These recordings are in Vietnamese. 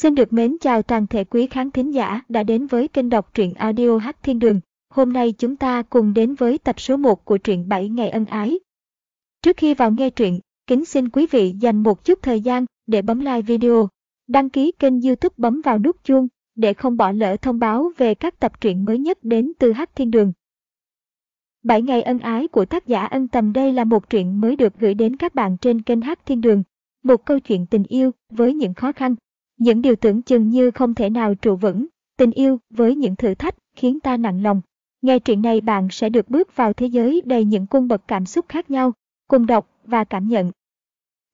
Xin được mến chào toàn thể quý khán thính giả đã đến với kênh đọc truyện audio Hắc Thiên Đường. Hôm nay chúng ta cùng đến với tập số 1 của truyện 7 ngày ân ái. Trước khi vào nghe truyện, kính xin quý vị dành một chút thời gian để bấm like video, đăng ký kênh youtube bấm vào nút chuông để không bỏ lỡ thông báo về các tập truyện mới nhất đến từ Hắc Thiên Đường. 7 ngày ân ái của tác giả ân tầm đây là một truyện mới được gửi đến các bạn trên kênh Hắc Thiên Đường. Một câu chuyện tình yêu với những khó khăn, những điều tưởng chừng như không thể nào trụ vững, tình yêu với những thử thách khiến ta nặng lòng. Nghe truyện này bạn sẽ được bước vào thế giới đầy những cung bậc cảm xúc khác nhau, cùng đọc và cảm nhận.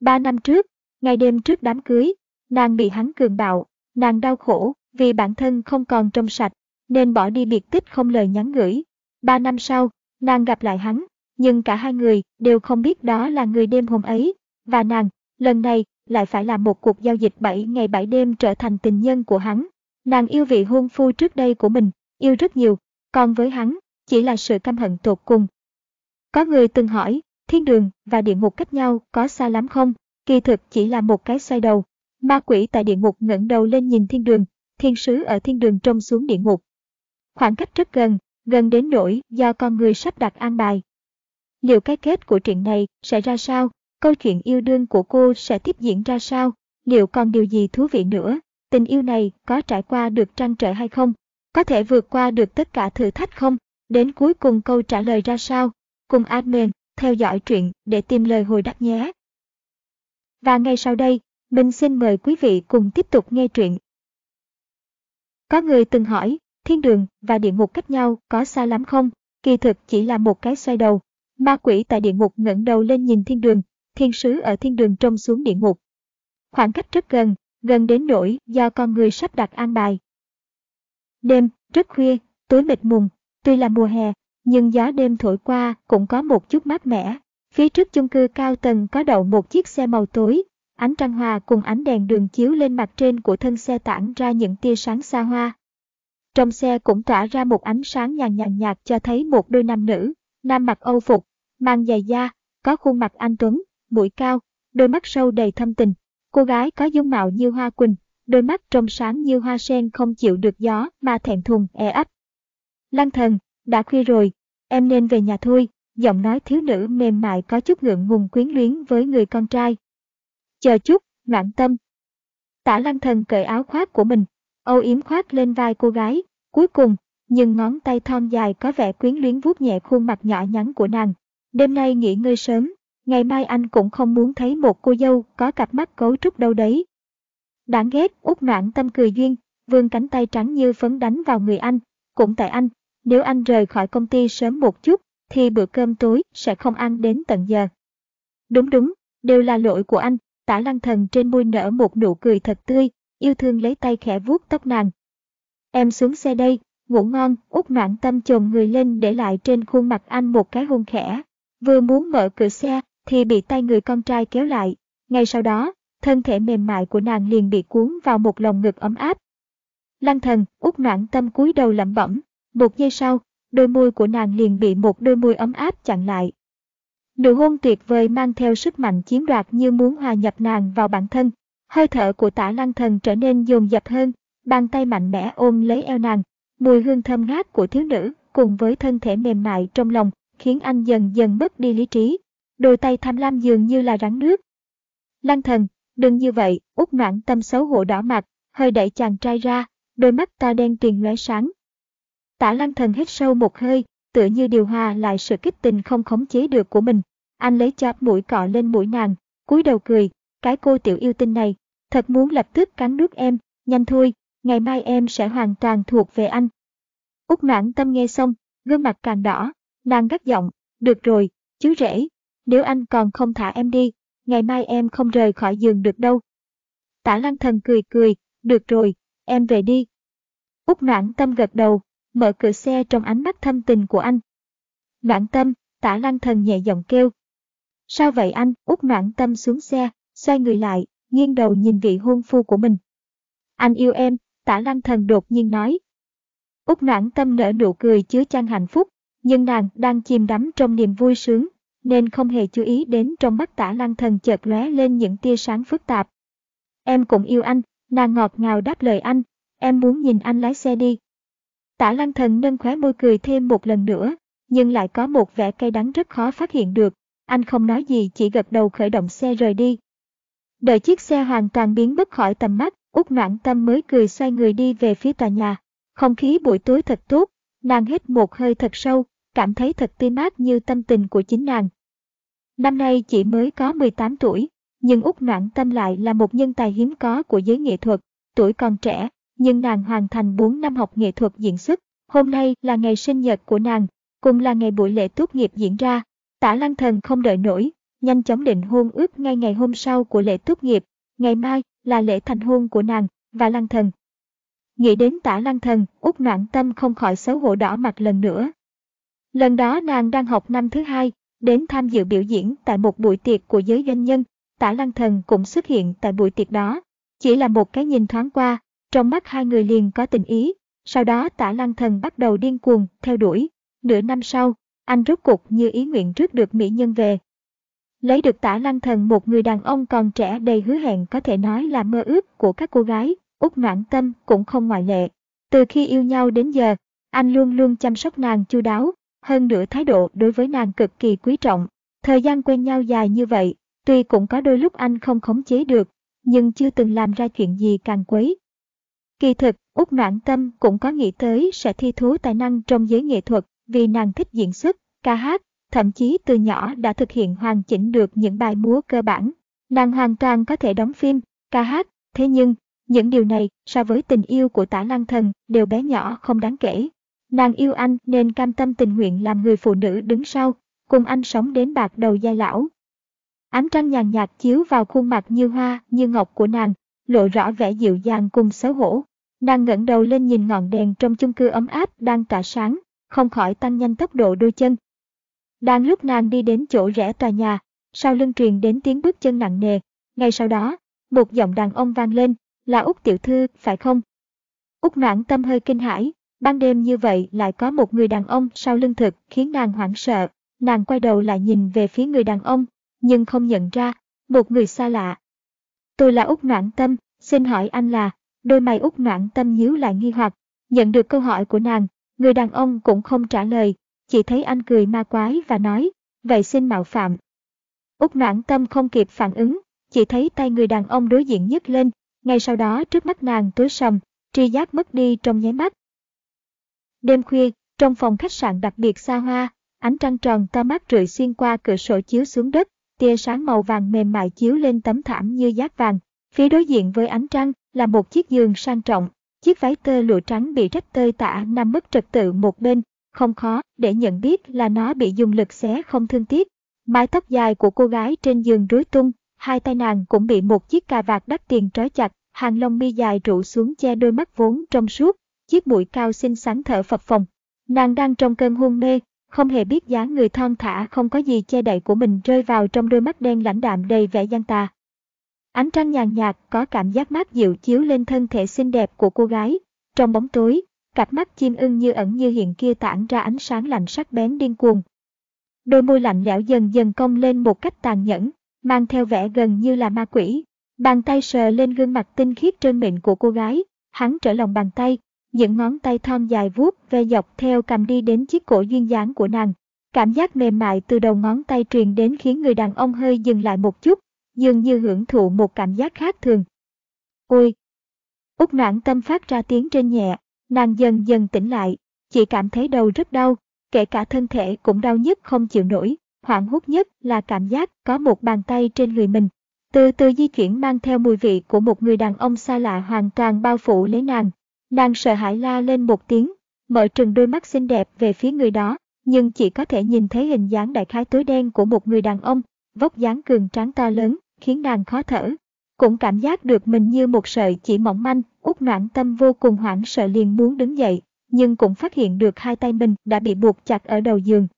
Ba năm trước, ngày đêm trước đám cưới, nàng bị hắn cường bạo, nàng đau khổ vì bản thân không còn trong sạch, nên bỏ đi biệt tích không lời nhắn gửi. Ba năm sau, nàng gặp lại hắn, nhưng cả hai người đều không biết đó là người đêm hôm ấy, và nàng, lần này lại phải làm một cuộc giao dịch 7 ngày 7 đêm trở thành tình nhân của hắn. Nàng yêu vị hôn phu trước đây của mình, yêu rất nhiều, còn với hắn, chỉ là sự căm hận tột cùng. Có người từng hỏi, thiên đường và địa ngục cách nhau có xa lắm không? Kỳ thực chỉ là một cái xoay đầu. Ma quỷ tại địa ngục ngẩng đầu lên nhìn thiên đường, thiên sứ ở thiên đường trông xuống địa ngục. Khoảng cách rất gần, gần đến nỗi do con người sắp đặt an bài. Liệu cái kết của chuyện này sẽ ra sao? Câu chuyện yêu đương của cô sẽ tiếp diễn ra sao, liệu còn điều gì thú vị nữa, tình yêu này có trải qua được trăn trở hay không, có thể vượt qua được tất cả thử thách không, đến cuối cùng câu trả lời ra sao, cùng admin theo dõi truyện để tìm lời hồi đáp nhé. Và ngay sau đây, mình xin mời quý vị cùng tiếp tục nghe truyện. Có người từng hỏi, thiên đường và địa ngục cách nhau có xa lắm không? Kỳ thực chỉ là một cái xoay đầu. Ma quỷ tại địa ngục ngẩng đầu lên nhìn thiên đường, thiên sứ ở thiên đường trông xuống địa ngục. Khoảng cách rất gần, gần đến nỗi do con người sắp đặt an bài. Đêm, rất khuya, tối mịt mùng, tuy là mùa hè, nhưng gió đêm thổi qua cũng có một chút mát mẻ. Phía trước chung cư cao tầng có đậu một chiếc xe màu tối, ánh trăng hòa cùng ánh đèn đường chiếu lên mặt trên của thân xe tản ra những tia sáng xa hoa. Trong xe cũng tỏa ra một ánh sáng nhàn nhàn nhạt cho thấy một đôi nam nữ, nam mặc âu phục, mang giày da, có khuôn mặt anh tuấn, mũi cao, đôi mắt sâu đầy thâm tình. Cô gái có dung mạo như hoa quỳnh, đôi mắt trong sáng như hoa sen không chịu được gió mà thẹn thùng e ấp. Lăng thần, đã khuya rồi, em nên về nhà thôi, giọng nói thiếu nữ mềm mại có chút ngượng ngùng quyến luyến với người con trai. Chờ chút, ngoãn tâm. Tả lăng thần cởi áo khoác của mình, âu yếm khoác lên vai cô gái, cuối cùng, nhưng ngón tay thon dài có vẻ quyến luyến vuốt nhẹ khuôn mặt nhỏ nhắn của nàng. Đêm nay nghỉ ngơi sớm, ngày mai anh cũng không muốn thấy một cô dâu có cặp mắt cấu trúc đâu đấy. Đáng ghét, út noạn tâm cười duyên, Vương cánh tay trắng như phấn đánh vào người anh. Cũng tại anh, nếu anh rời khỏi công ty sớm một chút, thì bữa cơm tối sẽ không ăn đến tận giờ. Đúng đúng, đều là lỗi của anh, tả lăng thần trên môi nở một nụ cười thật tươi, yêu thương lấy tay khẽ vuốt tóc nàng. Em xuống xe đây, ngủ ngon, út noạn tâm chồm người lên để lại trên khuôn mặt anh một cái hôn khẽ. Vừa muốn mở cửa xe, thì bị tay người con trai kéo lại. Ngay sau đó, thân thể mềm mại của nàng liền bị cuốn vào một lồng ngực ấm áp. Lăng thần, út noãn tâm cúi đầu lẩm bẩm. Một giây sau, đôi môi của nàng liền bị một đôi môi ấm áp chặn lại. Nụ hôn tuyệt vời mang theo sức mạnh chiếm đoạt như muốn hòa nhập nàng vào bản thân. Hơi thở của tả lăng thần trở nên dồn dập hơn, bàn tay mạnh mẽ ôm lấy eo nàng. Mùi hương thơm ngát của thiếu nữ cùng với thân thể mềm mại trong lòng khiến anh dần dần mất đi lý trí đôi tay tham lam dường như là rắn nước. Lăng thần, đừng như vậy, út noãn tâm xấu hổ đỏ mặt, hơi đẩy chàng trai ra, đôi mắt ta đen tuyền lóe sáng. Tả lăng thần hít sâu một hơi, tựa như điều hòa lại sự kích tình không khống chế được của mình. Anh lấy chóp mũi cọ lên mũi nàng, cúi đầu cười, cái cô tiểu yêu tinh này, thật muốn lập tức cắn nước em, nhanh thôi, ngày mai em sẽ hoàn toàn thuộc về anh. Út noãn tâm nghe xong, gương mặt càng đỏ, nàng gắt giọng, được rồi, chú rể, nếu anh còn không thả em đi, ngày mai em không rời khỏi giường được đâu. Tả lăng thần cười cười, được rồi, em về đi. Úc noãn tâm gật đầu, mở cửa xe trong ánh mắt thâm tình của anh. Noãn tâm, tả lăng thần nhẹ giọng kêu. Sao vậy anh? Úc noãn tâm xuống xe, xoay người lại, nghiêng đầu nhìn vị hôn phu của mình. Anh yêu em, tả lăng thần đột nhiên nói. Úc noãn tâm nở nụ cười chứa chan hạnh phúc, nhưng nàng đang chìm đắm trong niềm vui sướng, nên không hề chú ý đến trong mắt tả lăng thần chợt lóe lên những tia sáng phức tạp. Em cũng yêu anh, Nàng ngọt ngào đáp lời anh, em muốn nhìn anh lái xe đi. Tả lăng thần nâng khóe môi cười thêm một lần nữa, nhưng lại có một vẻ cay đắng rất khó phát hiện được. Anh không nói gì chỉ gật đầu khởi động xe rời đi. Đợi chiếc xe hoàn toàn biến mất khỏi tầm mắt, Út noãn tâm mới cười xoay người đi về phía tòa nhà. Không khí buổi tối thật tốt, nàng hít một hơi thật sâu, cảm thấy thật tươi mát như tâm tình của chính nàng. Năm nay chỉ mới có 18 tuổi, nhưng Úc Noãn Tâm lại là một nhân tài hiếm có của giới nghệ thuật, tuổi còn trẻ, nhưng nàng hoàn thành 4 năm học nghệ thuật diễn xuất. Hôm nay là ngày sinh nhật của nàng, cùng là ngày buổi lễ tốt nghiệp diễn ra. Tả Lăng Thần không đợi nổi, nhanh chóng định hôn ước ngay ngày hôm sau của lễ tốt nghiệp. Ngày mai là lễ thành hôn của nàng và Lăng Thần. Nghĩ đến tả Lăng Thần, Úc Noãn Tâm không khỏi xấu hổ đỏ mặt lần nữa. Lần đó nàng đang học năm thứ hai, đến tham dự biểu diễn tại một buổi tiệc của giới doanh nhân. Tả Lăng Thần cũng xuất hiện tại buổi tiệc đó. Chỉ là một cái nhìn thoáng qua, trong mắt hai người liền có tình ý. Sau đó tả Lăng Thần bắt đầu điên cuồng, theo đuổi. Nửa năm sau, anh rốt cục như ý nguyện rước được mỹ nhân về. Lấy được tả Lăng Thần một người đàn ông còn trẻ đầy hứa hẹn có thể nói là mơ ước của các cô gái, Úc Noãn Tâm cũng không ngoại lệ. Từ khi yêu nhau đến giờ, anh luôn luôn chăm sóc nàng chu đáo, hơn nữa thái độ đối với nàng cực kỳ quý trọng. Thời gian quen nhau dài như vậy, tuy cũng có đôi lúc anh không khống chế được, nhưng chưa từng làm ra chuyện gì càng quấy. Kỳ thực, Úc Noãn Tâm cũng có nghĩ tới sẽ thi thú tài năng trong giới nghệ thuật vì nàng thích diễn xuất, ca hát, thậm chí từ nhỏ đã thực hiện hoàn chỉnh được những bài múa cơ bản. Nàng hoàn toàn có thể đóng phim, ca hát, thế nhưng, những điều này so với tình yêu của tả lăng thần đều bé nhỏ không đáng kể. Nàng yêu anh nên cam tâm tình nguyện làm người phụ nữ đứng sau, cùng anh sống đến bạc đầu giai lão. Ánh trăng nhàn nhạt chiếu vào khuôn mặt như hoa, như ngọc của nàng, lộ rõ vẻ dịu dàng cùng xấu hổ. Nàng ngẩng đầu lên nhìn ngọn đèn trong chung cư ấm áp đang tỏa sáng, không khỏi tăng nhanh tốc độ đôi chân. Đang lúc nàng đi đến chỗ rẽ tòa nhà, sau lưng truyền đến tiếng bước chân nặng nề. Ngay sau đó, một giọng đàn ông vang lên, là Úc tiểu thư, phải không? Úc noãn tâm hơi kinh hãi, ban đêm như vậy lại có một người đàn ông sau lưng thực khiến nàng hoảng sợ. Nàng quay đầu lại nhìn về phía người đàn ông, nhưng không nhận ra, một người xa lạ. Tôi là Úc noãn tâm, xin hỏi anh là, đôi mày Úc noãn tâm nhíu lại nghi hoặc, nhận được câu hỏi của nàng, người đàn ông cũng không trả lời, chỉ thấy anh cười ma quái và nói, vậy xin mạo phạm. Úc noãn tâm không kịp phản ứng, chỉ thấy tay người đàn ông đối diện nhấc lên, ngay sau đó trước mắt nàng tối sầm, tri giác mất đi trong nháy mắt. Đêm khuya, trong phòng khách sạn đặc biệt xa hoa, ánh trăng tròn to mát rượi xuyên qua cửa sổ chiếu xuống đất, tia sáng màu vàng mềm mại chiếu lên tấm thảm như giác vàng. Phía đối diện với ánh trăng là một chiếc giường sang trọng, chiếc váy tơ lụa trắng bị rách tơi tả nằm mất trật tự một bên, không khó để nhận biết là nó bị dùng lực xé không thương tiếc. Mái tóc dài của cô gái trên giường rối tung, hai tay nàng cũng bị một chiếc cà vạt đắt tiền trói chặt, hàng lông mi dài trụ xuống che đôi mắt vốn trong suốt, chiếc mũi cao xinh xắn thở phập phồng. Nàng đang trong cơn hôn mê, không hề biết dáng người thon thả không có gì che đậy của mình rơi vào trong đôi mắt đen lãnh đạm đầy vẻ gian tà. Ánh trăng nhàn nhạt có cảm giác mát dịu chiếu lên thân thể xinh đẹp của cô gái. Trong bóng tối, cặp mắt chim ưng như ẩn như hiện kia tản ra ánh sáng lạnh sắc bén điên cuồng. Đôi môi lạnh lẽo dần dần cong lên một cách tàn nhẫn, mang theo vẻ gần như là ma quỷ. Bàn tay sờ lên gương mặt tinh khiết trơn mịn của cô gái, hắn trở lòng bàn tay, những ngón tay thon dài vuốt ve dọc theo cầm đi đến chiếc cổ duyên dáng của nàng. Cảm giác mềm mại từ đầu ngón tay truyền đến khiến người đàn ông hơi dừng lại một chút, dường như hưởng thụ một cảm giác khác thường. Ôi! Úc noãn tâm phát ra tiếng trên nhẹ, nàng dần dần tỉnh lại, chỉ cảm thấy đầu rất đau, kể cả thân thể cũng đau nhất không chịu nổi, hoảng hốt nhất là cảm giác có một bàn tay trên người mình. Từ từ di chuyển mang theo mùi vị của một người đàn ông xa lạ hoàn toàn bao phủ lấy nàng. Nàng sợ hãi la lên một tiếng, mở trừng đôi mắt xinh đẹp về phía người đó, nhưng chỉ có thể nhìn thấy hình dáng đại khái tối đen của một người đàn ông, vóc dáng cường tráng to lớn, khiến nàng khó thở. Cũng cảm giác được mình như một sợi chỉ mỏng manh, út noãn tâm vô cùng hoảng sợ liền muốn đứng dậy, nhưng cũng phát hiện được hai tay mình đã bị buộc chặt ở đầu giường.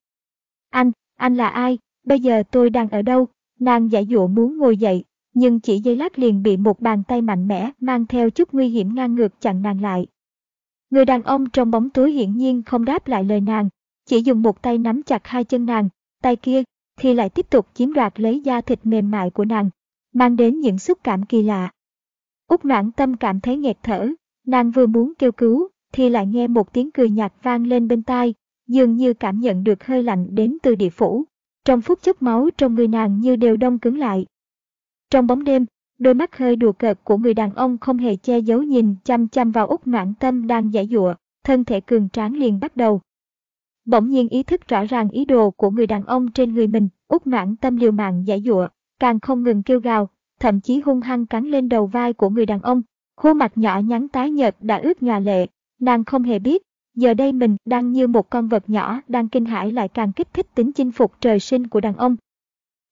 Anh, anh là ai? Bây giờ tôi đang ở đâu? Nàng giải dụa muốn ngồi dậy, nhưng chỉ giây lát liền bị một bàn tay mạnh mẽ mang theo chút nguy hiểm ngang ngược chặn nàng lại. Người đàn ông trong bóng tối hiển nhiên không đáp lại lời nàng, chỉ dùng một tay nắm chặt hai chân nàng, tay kia thì lại tiếp tục chiếm đoạt lấy da thịt mềm mại của nàng, mang đến những xúc cảm kỳ lạ. Úc noãn tâm cảm thấy nghẹt thở, nàng vừa muốn kêu cứu, thì lại nghe một tiếng cười nhạt vang lên bên tai, dường như cảm nhận được hơi lạnh đến từ địa phủ. Trong phút chốc máu trong người nàng như đều đông cứng lại. Trong bóng đêm, đôi mắt hơi đùa cợt của người đàn ông không hề che giấu nhìn chăm chăm vào Úc noãn tâm đang giải dụa, thân thể cường tráng liền bắt đầu. Bỗng nhiên ý thức rõ ràng ý đồ của người đàn ông trên người mình, Úc noãn tâm liều mạng giải dụa, càng không ngừng kêu gào, thậm chí hung hăng cắn lên đầu vai của người đàn ông. Khuôn mặt nhỏ nhắn tái nhợt đã ướt nhòa lệ, nàng không hề biết, giờ đây mình đang như một con vật nhỏ đang kinh hãi lại càng kích thích tính chinh phục trời sinh của đàn ông.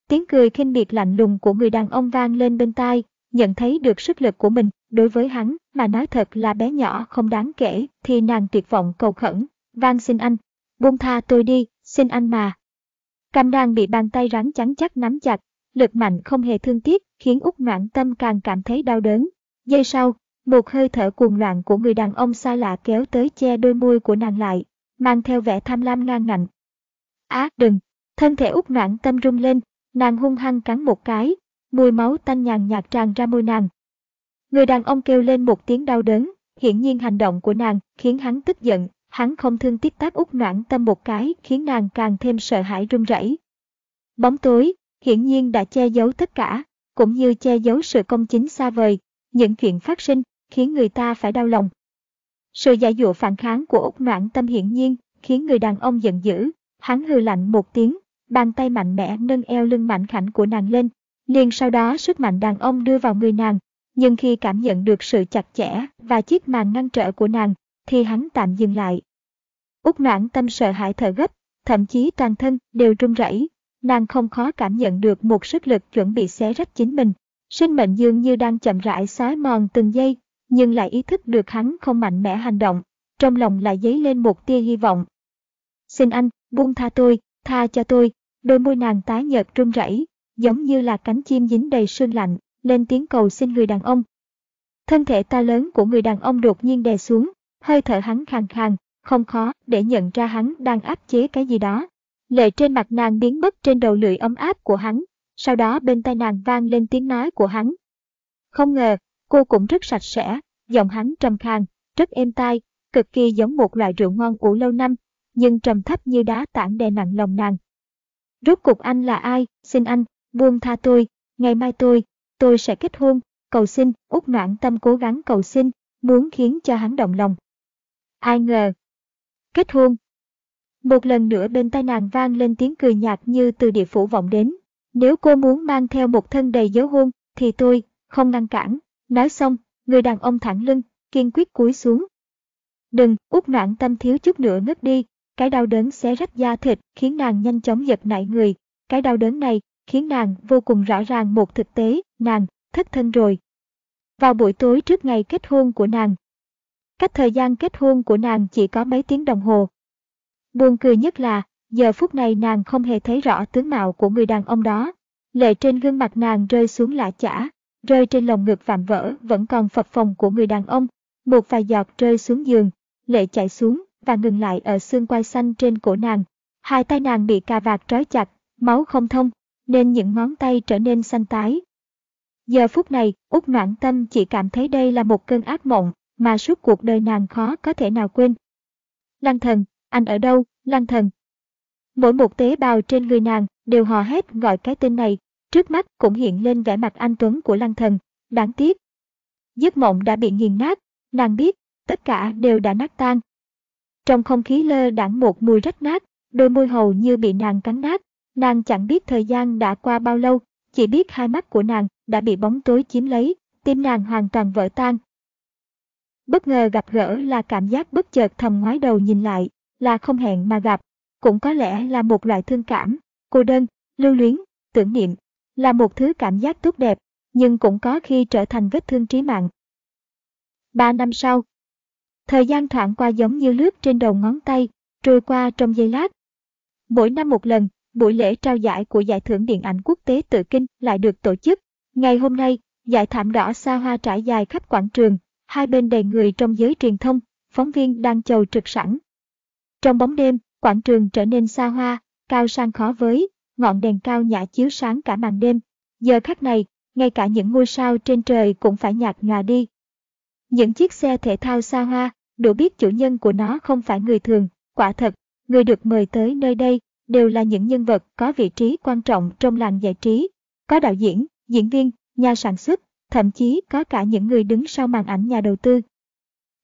Tiếng cười khinh miệt lạnh lùng của người đàn ông vang lên bên tai, nhận thấy được sức lực của mình, đối với hắn mà nói thật là bé nhỏ không đáng kể, thì nàng tuyệt vọng cầu khẩn, van xin anh, buông tha tôi đi, xin anh mà. Cam đang bị bàn tay rắn chắn chắc nắm chặt, lực mạnh không hề thương tiếc, khiến Úc Noãn Tâm càng cảm thấy đau đớn. Giây sau, một hơi thở cuồng loạn của người đàn ông xa lạ kéo tới che đôi môi của nàng lại, mang theo vẻ tham lam ngang ngạnh. Á, đừng! Thân thể Úc Noãn Tâm rung lên, nàng hung hăng cắn một cái, mùi máu tanh nhàn nhạt tràn ra môi nàng. Người đàn ông kêu lên một tiếng đau đớn, hiển nhiên hành động của nàng khiến hắn tức giận, hắn không thương tiếc tác út noãn tâm một cái khiến nàng càng thêm sợ hãi run rẩy. Bóng tối, hiển nhiên đã che giấu tất cả, cũng như che giấu sự công chính xa vời, những chuyện phát sinh khiến người ta phải đau lòng. Sự giải dụa phản kháng của út noãn tâm hiển nhiên khiến người đàn ông giận dữ, hắn hừ lạnh một tiếng, bàn tay mạnh mẽ nâng eo lưng mạnh khảnh của nàng lên, liền sau đó sức mạnh đàn ông đưa vào người nàng, nhưng khi cảm nhận được sự chặt chẽ và chiếc màn ngăn trở của nàng, thì hắn tạm dừng lại. Úc noãn tâm sợ hãi thở gấp, thậm chí toàn thân đều run rẩy. Nàng không khó cảm nhận được một sức lực chuẩn bị xé rách chính mình. Sinh mệnh dường như đang chậm rãi xói mòn từng giây, nhưng lại ý thức được hắn không mạnh mẽ hành động. Trong lòng lại dấy lên một tia hy vọng. Xin anh, buông tha tôi, tha cho tôi. Đôi môi nàng tái nhợt run rẩy, giống như là cánh chim dính đầy sương lạnh, lên tiếng cầu xin người đàn ông. Thân thể to lớn của người đàn ông đột nhiên đè xuống, hơi thở hắn khàn khàn, không khó để nhận ra hắn đang áp chế cái gì đó. Lệ trên mặt nàng biến mất trên đầu lưỡi ấm áp của hắn, sau đó bên tai nàng vang lên tiếng nói của hắn. Không ngờ, cô cũng rất sạch sẽ, giọng hắn trầm khàn, rất êm tai, cực kỳ giống một loại rượu ngon của lâu năm, nhưng trầm thấp như đá tảng đè nặng lòng nàng. Rốt cuộc anh là ai, xin anh, buông tha tôi, ngày mai tôi, tôi sẽ kết hôn, cầu xin, út noãn tâm cố gắng cầu xin, muốn khiến cho hắn động lòng. Ai ngờ, kết hôn. Một lần nữa bên tai nàng vang lên tiếng cười nhạt như từ địa phủ vọng đến. Nếu cô muốn mang theo một thân đầy dấu hôn, thì tôi, không ngăn cản. Nói xong, người đàn ông thẳng lưng, kiên quyết cúi xuống. Đừng, út noãn tâm thiếu chút nữa ngất đi, cái đau đớn xé rách da thịt khiến nàng nhanh chóng giật nảy người. Cái đau đớn này khiến nàng vô cùng rõ ràng một thực tế, nàng, thất thân rồi. Vào buổi tối trước ngày kết hôn của nàng, cách thời gian kết hôn của nàng chỉ có mấy tiếng đồng hồ. Buồn cười nhất là, giờ phút này nàng không hề thấy rõ tướng mạo của người đàn ông đó. Lệ trên gương mặt nàng rơi xuống lạ chả, rơi trên lồng ngực vạm vỡ vẫn còn phập phồng của người đàn ông. Một vài giọt rơi xuống giường, lệ chạy xuống và ngừng lại ở xương quai xanh trên cổ nàng. Hai tay nàng bị cà vạt trói chặt, máu không thông, nên những ngón tay trở nên xanh tái. Giờ phút này, Úc Noãn Tâm chỉ cảm thấy đây là một cơn ác mộng, mà suốt cuộc đời nàng khó có thể nào quên. Lăng thần, anh ở đâu, lăng thần? Mỗi một tế bào trên người nàng đều hò hét gọi cái tên này, trước mắt cũng hiện lên vẻ mặt anh Tuấn của lăng thần, đáng tiếc. Giấc mộng đã bị nghiền nát, nàng biết, tất cả đều đã nát tan. Trong không khí lơ đãng một mùi rách nát, đôi môi hầu như bị nàng cắn nát, nàng chẳng biết thời gian đã qua bao lâu, chỉ biết hai mắt của nàng đã bị bóng tối chiếm lấy, tim nàng hoàn toàn vỡ tan, Bất ngờ gặp gỡ là cảm giác bất chợt thầm ngoái đầu nhìn lại, là không hẹn mà gặp, cũng có lẽ là một loại thương cảm, cô đơn, lưu luyến, tưởng niệm, là một thứ cảm giác tốt đẹp, nhưng cũng có khi trở thành vết thương trí mạng. Ba năm sau, thời gian thoảng qua giống như lướt trên đầu ngón tay, trôi qua trong giây lát. Mỗi năm một lần, buổi lễ trao giải của giải thưởng điện ảnh quốc tế tự kinh lại được tổ chức. Ngày hôm nay, giải thảm đỏ xa hoa trải dài khắp quảng trường, hai bên đầy người trong giới truyền thông, phóng viên đang chầu trực sẵn. Trong bóng đêm, quảng trường trở nên xa hoa, cao sang khó với, ngọn đèn cao nhã chiếu sáng cả màn đêm. Giờ khắc này, ngay cả những ngôi sao trên trời cũng phải nhạt nhòa đi. Những chiếc xe thể thao xa hoa, đủ biết chủ nhân của nó không phải người thường, quả thật, người được mời tới nơi đây đều là những nhân vật có vị trí quan trọng trong làng giải trí. Có đạo diễn, diễn viên, nhà sản xuất, thậm chí có cả những người đứng sau màn ảnh nhà đầu tư.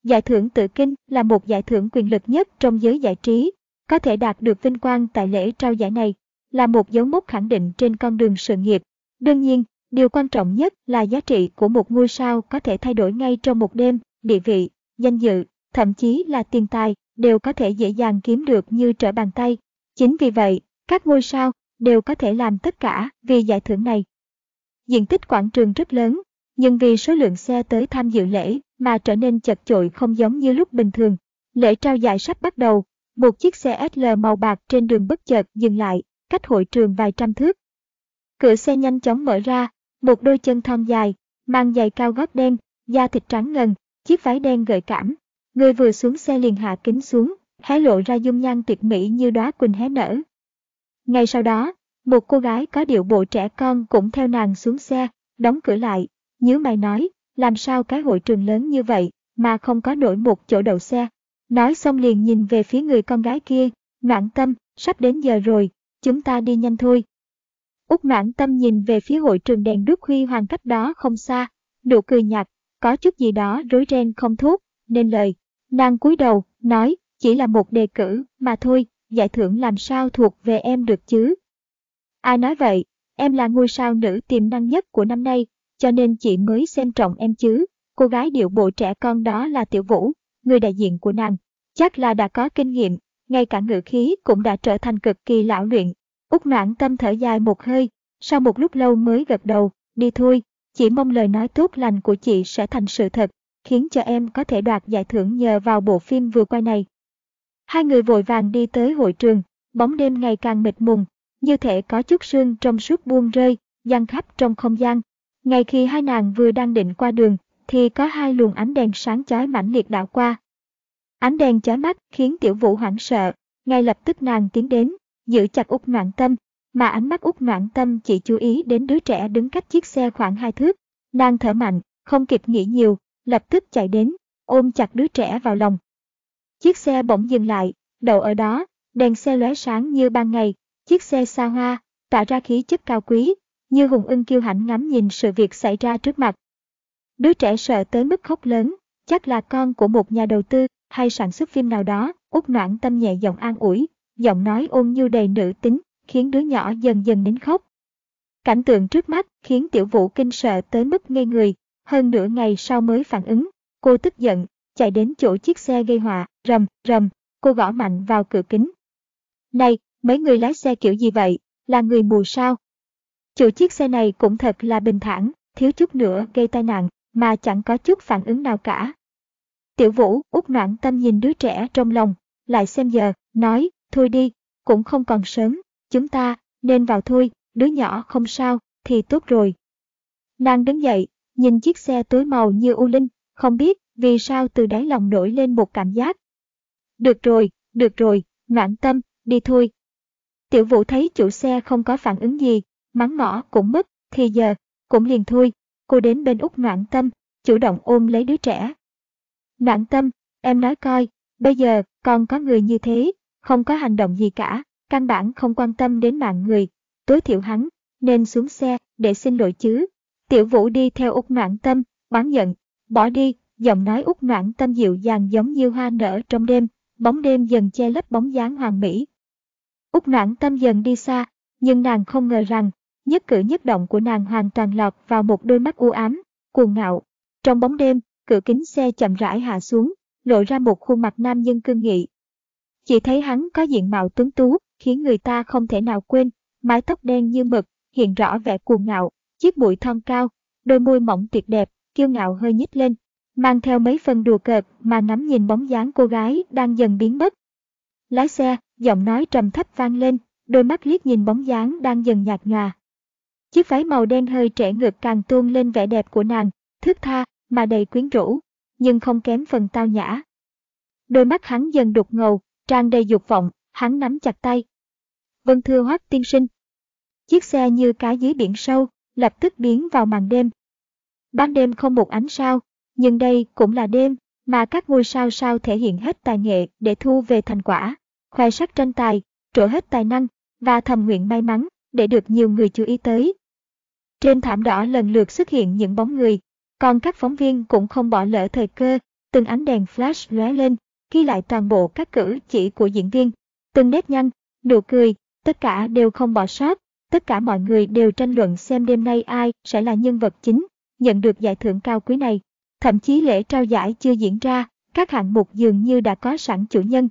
Giải thưởng tự kinh là một giải thưởng quyền lực nhất trong giới giải trí, có thể đạt được vinh quang tại lễ trao giải này là một dấu mốc khẳng định trên con đường sự nghiệp. Đương nhiên, điều quan trọng nhất là giá trị của một ngôi sao có thể thay đổi ngay trong một đêm, địa vị, danh dự, thậm chí là tiền tài đều có thể dễ dàng kiếm được như trở bàn tay. Chính vì vậy, các ngôi sao đều có thể làm tất cả vì giải thưởng này. Diện tích quảng trường rất lớn, nhưng vì số lượng xe tới tham dự lễ mà trở nên chật chội không giống như lúc bình thường. Lễ trao giải sắp bắt đầu, một chiếc xe SL màu bạc trên đường bất chợt dừng lại, cách hội trường vài trăm thước. Cửa xe nhanh chóng mở ra, một đôi chân thon dài, mang giày cao gót đen, da thịt trắng ngần, chiếc váy đen gợi cảm. Người vừa xuống xe liền hạ kính xuống, hé lộ ra dung nhan tuyệt mỹ như đóa quỳnh hé nở. Ngay sau đó, một cô gái có điệu bộ trẻ con cũng theo nàng xuống xe, đóng cửa lại, nhớ mày nói, làm sao cái hội trường lớn như vậy mà không có nổi một chỗ đậu xe. Nói xong liền nhìn về phía người con gái kia, noãn tâm, sắp đến giờ rồi, chúng ta đi nhanh thôi. Úc noãn tâm nhìn về phía hội trường đèn đuốc huy hoàng cách đó không xa, nụ cười nhạt, có chút gì đó rối ren không thuốc, nên lời. Nàng cúi đầu, nói, chỉ là một đề cử, mà thôi, giải thưởng làm sao thuộc về em được chứ. Ai nói vậy, em là ngôi sao nữ tiềm năng nhất của năm nay, cho nên chị mới xem trọng em chứ. Cô gái điệu bộ trẻ con đó là Tiểu Vũ, người đại diện của nàng. Chắc là đã có kinh nghiệm, ngay cả ngữ khí cũng đã trở thành cực kỳ lão luyện. Úc noãn tâm thở dài một hơi, sau một lúc lâu mới gật đầu, đi thôi, chỉ mong lời nói tốt lành của chị sẽ thành sự thật, khiến cho em có thể đoạt giải thưởng nhờ vào bộ phim vừa quay này. Hai người vội vàng đi tới hội trường, bóng đêm ngày càng mịt mùng, như thể có chút sương trong suốt buông rơi, giăng khắp trong không gian. Ngay khi hai nàng vừa đang định qua đường, thì có hai luồng ánh đèn sáng chói mãnh liệt đảo qua. Ánh đèn chói mắt khiến tiểu vũ hoảng sợ, ngay lập tức nàng tiến đến, giữ chặt út noạn tâm, mà ánh mắt út noạn tâm chỉ chú ý đến đứa trẻ đứng cách chiếc xe khoảng hai thước. Nàng thở mạnh, không kịp nghĩ nhiều, lập tức chạy đến, ôm chặt đứa trẻ vào lòng. Chiếc xe bỗng dừng lại, đậu ở đó, đèn xe lóe sáng như ban ngày, chiếc xe xa hoa, tỏa ra khí chất cao quý, như hùng ưng kiêu hãnh ngắm nhìn sự việc xảy ra trước mặt. Đứa trẻ sợ tới mức khóc lớn, chắc là con của một nhà đầu tư hay sản xuất phim nào đó, út noãn tâm nhẹ giọng an ủi, giọng nói ôn nhu đầy nữ tính, khiến đứa nhỏ dần dần nín khóc. Cảnh tượng trước mắt khiến tiểu vũ kinh sợ tới mức ngây người, hơn nửa ngày sau mới phản ứng, cô tức giận, chạy đến chỗ chiếc xe gây họa, rầm, rầm, cô gõ mạnh vào cửa kính. Này, mấy người lái xe kiểu gì vậy, là người mù sao? Chủ chiếc xe này cũng thật là bình thản, thiếu chút nữa gây tai nạn, mà chẳng có chút phản ứng nào cả. Tiểu vũ, út noạn tâm nhìn đứa trẻ trong lòng, lại xem giờ, nói, thôi đi, cũng không còn sớm, chúng ta, nên vào thôi, đứa nhỏ không sao, thì tốt rồi. Nàng đứng dậy, nhìn chiếc xe tối màu như u linh, không biết vì sao từ đáy lòng nổi lên một cảm giác. Được rồi, được rồi, ngoãn tâm, đi thôi. Tiểu vũ thấy chủ xe không có phản ứng gì, mắng mỏ cũng mất, thì giờ, cũng liền thôi. Cô đến bên út ngoãn tâm, chủ động ôm lấy đứa trẻ. Ngoãn tâm, em nói coi, bây giờ còn có người như thế, không có hành động gì cả, căn bản không quan tâm đến mạng người. Tối thiểu hắn, nên xuống xe, để xin lỗi chứ. Tiểu vũ đi theo Úc noãn tâm, bán giận, bỏ đi, giọng nói Úc noãn tâm dịu dàng giống như hoa nở trong đêm, bóng đêm dần che lấp bóng dáng hoàng mỹ. Úc noãn tâm dần đi xa, nhưng nàng không ngờ rằng, nhất cử nhất động của nàng hoàn toàn lọt vào một đôi mắt u ám, cuồng ngạo. Trong bóng đêm, cửa kính xe chậm rãi hạ xuống, lộ ra một khuôn mặt nam nhân cương nghị. Chỉ thấy hắn có diện mạo tuấn tú, khiến người ta không thể nào quên, mái tóc đen như mực, hiện rõ vẻ cuồng ngạo, chiếc mũi thon cao, đôi môi mỏng tuyệt đẹp, kiêu ngạo hơi nhích lên, mang theo mấy phần đùa cợt mà ngắm nhìn bóng dáng cô gái đang dần biến mất. Lái xe, giọng nói trầm thấp vang lên, đôi mắt liếc nhìn bóng dáng đang dần nhạt nhòa. Chiếc váy màu đen hơi trẻ ngược càng tôn lên vẻ đẹp của nàng, thước tha mà đầy quyến rũ, nhưng không kém phần tao nhã. Đôi mắt hắn dần đục ngầu, tràn đầy dục vọng, hắn nắm chặt tay. Vân thưa hoác tiên sinh. Chiếc xe như cá dưới biển sâu, lập tức biến vào màn đêm. Ban đêm không một ánh sao, nhưng đây cũng là đêm mà các ngôi sao sao thể hiện hết tài nghệ để thu về thành quả, khoe sắc tranh tài, trổ hết tài năng và thầm nguyện may mắn để được nhiều người chú ý tới. Trên thảm đỏ lần lượt xuất hiện những bóng người, còn các phóng viên cũng không bỏ lỡ thời cơ, từng ánh đèn flash lóe lên, ghi lại toàn bộ các cử chỉ của diễn viên, từng nét nhăn, nụ cười, tất cả đều không bỏ sót, tất cả mọi người đều tranh luận xem đêm nay ai sẽ là nhân vật chính, nhận được giải thưởng cao quý này. Thậm chí lễ trao giải chưa diễn ra, các hạng mục dường như đã có sẵn chủ nhân.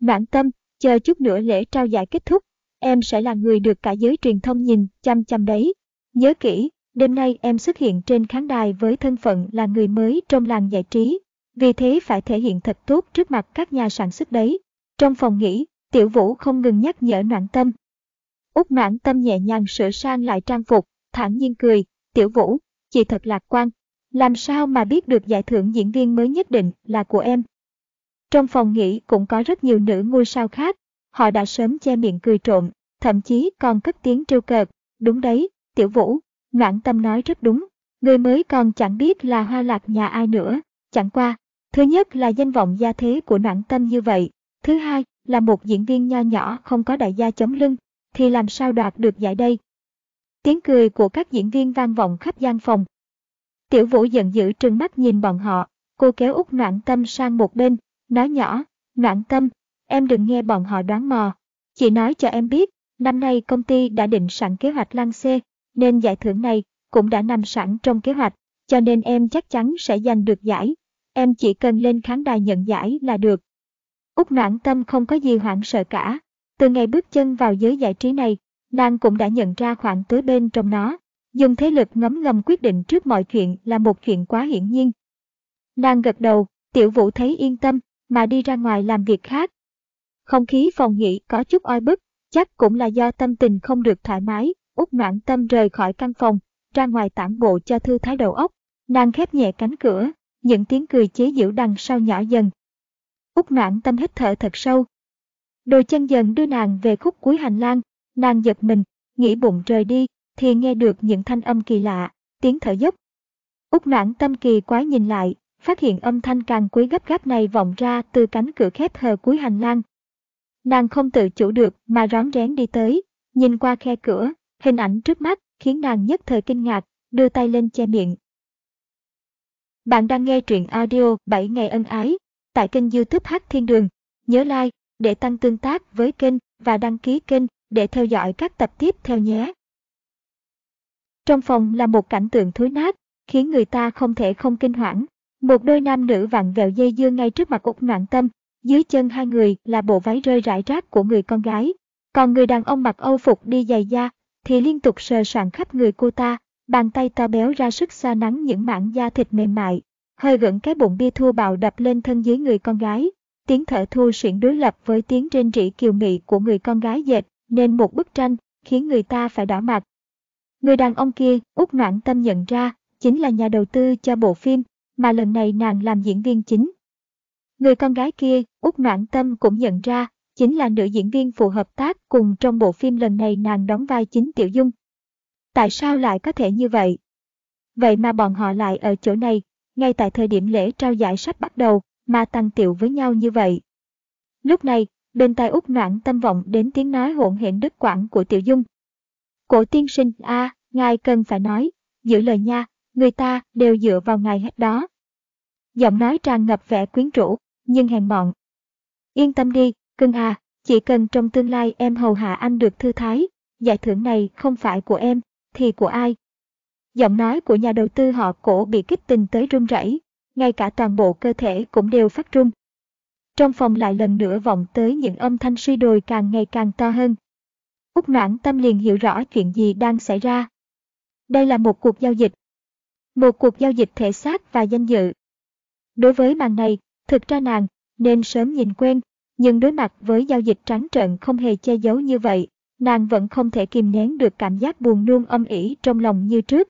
Mãn tâm, chờ chút nữa lễ trao giải kết thúc, em sẽ là người được cả giới truyền thông nhìn chăm chăm đấy. Nhớ kỹ, đêm nay em xuất hiện trên khán đài với thân phận là người mới trong làng giải trí, vì thế phải thể hiện thật tốt trước mặt các nhà sản xuất đấy. Trong phòng nghỉ, Tiểu Vũ không ngừng nhắc nhở Noãn Tâm. Úc Noãn Tâm nhẹ nhàng sửa sang lại trang phục, thản nhiên cười, Tiểu Vũ, chị thật lạc quan. Làm sao mà biết được giải thưởng diễn viên mới nhất định là của em? Trong phòng nghỉ cũng có rất nhiều nữ ngôi sao khác, họ đã sớm che miệng cười trộm, thậm chí còn cất tiếng trêu cợt. Đúng đấy, Tiểu Vũ, Noãn Tâm nói rất đúng, người mới còn chẳng biết là hoa lạc nhà ai nữa, chẳng qua. Thứ nhất là danh vọng gia thế của Noãn Tâm như vậy, thứ hai là một diễn viên nho nhỏ không có đại gia chống lưng, thì làm sao đoạt được giải đây? Tiếng cười của các diễn viên vang vọng khắp gian phòng. Tiểu Vũ giận dữ trừng mắt nhìn bọn họ, cô kéo út Noãn Tâm sang một bên, nói nhỏ, Noãn Tâm, em đừng nghe bọn họ đoán mò. Chị nói cho em biết, năm nay công ty đã định sẵn kế hoạch lăng xê, nên giải thưởng này cũng đã nằm sẵn trong kế hoạch, cho nên em chắc chắn sẽ giành được giải. Em chỉ cần lên khán đài nhận giải là được. Úc noãn tâm không có gì hoảng sợ cả. Từ ngày bước chân vào giới giải trí này, nàng cũng đã nhận ra khoảng tối bên trong nó. Dùng thế lực ngấm ngầm quyết định trước mọi chuyện là một chuyện quá hiển nhiên. Nàng gật đầu, tiểu vũ thấy yên tâm, mà đi ra ngoài làm việc khác. Không khí phòng nghỉ có chút oi bức, chắc cũng là do tâm tình không được thoải mái. út noãn tâm rời khỏi căn phòng, ra ngoài tản bộ cho thư thái đầu óc. Nàng khép nhẹ cánh cửa, những tiếng cười chế giễu đằng sau nhỏ dần. út noãn tâm hít thở thật sâu. Đôi chân dần đưa nàng về khúc cuối hành lang, nàng giật mình, nghĩ bụng rời đi, thì nghe được những thanh âm kỳ lạ, tiếng thở dốc. Úc noãn tâm kỳ quái nhìn lại, phát hiện âm thanh càng quý gấp gáp này vọng ra từ cánh cửa khép hờ cuối hành lang. Nàng không tự chủ được mà rón rén đi tới, nhìn qua khe cửa, hình ảnh trước mắt khiến nàng nhất thời kinh ngạc, đưa tay lên che miệng. Bạn đang nghe truyện audio 7 ngày ân ái tại kênh youtube Hát Thiên Đường. Nhớ like để tăng tương tác với kênh và đăng ký kênh để theo dõi các tập tiếp theo nhé. Trong phòng là một cảnh tượng thối nát, khiến người ta không thể không kinh hoảng. Một đôi nam nữ vặn vẹo dây dưa ngay trước mặt Úc Noạn Tâm, dưới chân hai người là bộ váy rơi rải rác của người con gái. Còn người đàn ông mặc âu phục đi giày da thì liên tục sờ soạn khắp người cô ta, bàn tay to béo ra sức xa nắng những mảng da thịt mềm mại, hơi gẫn cái bụng bia thua bạo đập lên thân dưới người con gái. Tiếng thở thu xuyển đối lập với tiếng rên rỉ kiều mị của người con gái dệt, nên một bức tranh, khiến người ta phải đỏ mặt. Người đàn ông kia, út noãn tâm nhận ra, chính là nhà đầu tư cho bộ phim, mà lần này nàng làm diễn viên chính. Người con gái kia, út noãn tâm cũng nhận ra, chính là nữ diễn viên phụ hợp tác cùng trong bộ phim lần này nàng đóng vai chính Tiểu Dung. Tại sao lại có thể như vậy? Vậy mà bọn họ lại ở chỗ này, ngay tại thời điểm lễ trao giải sắp bắt đầu, mà tăng tiệu với nhau như vậy. Lúc này, bên tai út noãn tâm vọng đến tiếng nói hỗn hển đứt quãng của Tiểu Dung. Cổ tiên sinh a ngài cần phải nói, giữ lời nha, người ta đều dựa vào ngài hết đó. Giọng nói tràn ngập vẻ quyến rũ, nhưng hèn mọn. Yên tâm đi, cưng à, chỉ cần trong tương lai em hầu hạ anh được thư thái, giải thưởng này không phải của em, thì của ai, Giọng nói của nhà đầu tư họ cổ bị kích tình tới run rẩy, ngay cả toàn bộ cơ thể cũng đều phát run. Trong phòng lại lần nữa vọng tới những âm thanh suy đồi càng ngày càng to hơn. Úc noãn tâm liền hiểu rõ chuyện gì đang xảy ra. Đây là một cuộc giao dịch. Một cuộc giao dịch thể xác và danh dự. Đối với màn này, thực ra nàng nên sớm nhìn quen, nhưng đối mặt với giao dịch trắng trợn không hề che giấu như vậy, nàng vẫn không thể kìm nén được cảm giác buồn nôn âm ỉ trong lòng như trước.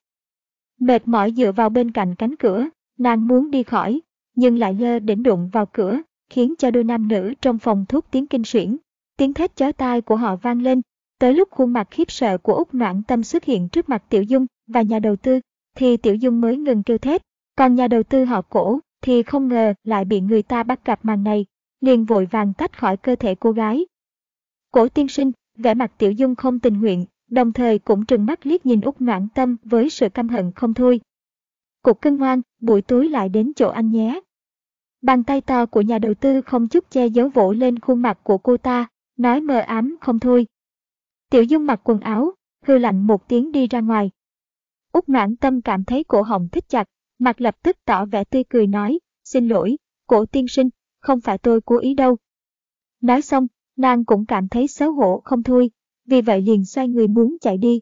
Mệt mỏi dựa vào bên cạnh cánh cửa, nàng muốn đi khỏi, nhưng lại lơ đỉnh đụng vào cửa, khiến cho đôi nam nữ trong phòng thuốc tiếng kinh suyễn. Tiếng thét chói tai của họ vang lên, Tới lúc khuôn mặt khiếp sợ của Úc Noãn Tâm xuất hiện trước mặt Tiểu Dung và nhà đầu tư, thì Tiểu Dung mới ngừng kêu thét. Còn nhà đầu tư họ cổ thì không ngờ lại bị người ta bắt gặp màn này, liền vội vàng tách khỏi cơ thể cô gái. Cổ tiên sinh, vẻ mặt Tiểu Dung không tình nguyện, đồng thời cũng trừng mắt liếc nhìn Úc Noãn Tâm với sự căm hận không thôi. Cục cưng ngoan, buổi tối lại đến chỗ anh nhé. Bàn tay to của nhà đầu tư không chút che giấu vỗ lên khuôn mặt của cô ta, nói mờ ám không thôi. Tiểu Dung mặc quần áo, hư lạnh một tiếng đi ra ngoài. Úc noãn tâm cảm thấy cổ họng thích chặt, mặt lập tức tỏ vẻ tươi cười nói, xin lỗi, cổ tiên sinh, không phải tôi cố ý đâu. Nói xong, nàng cũng cảm thấy xấu hổ không thôi, vì vậy liền xoay người muốn chạy đi.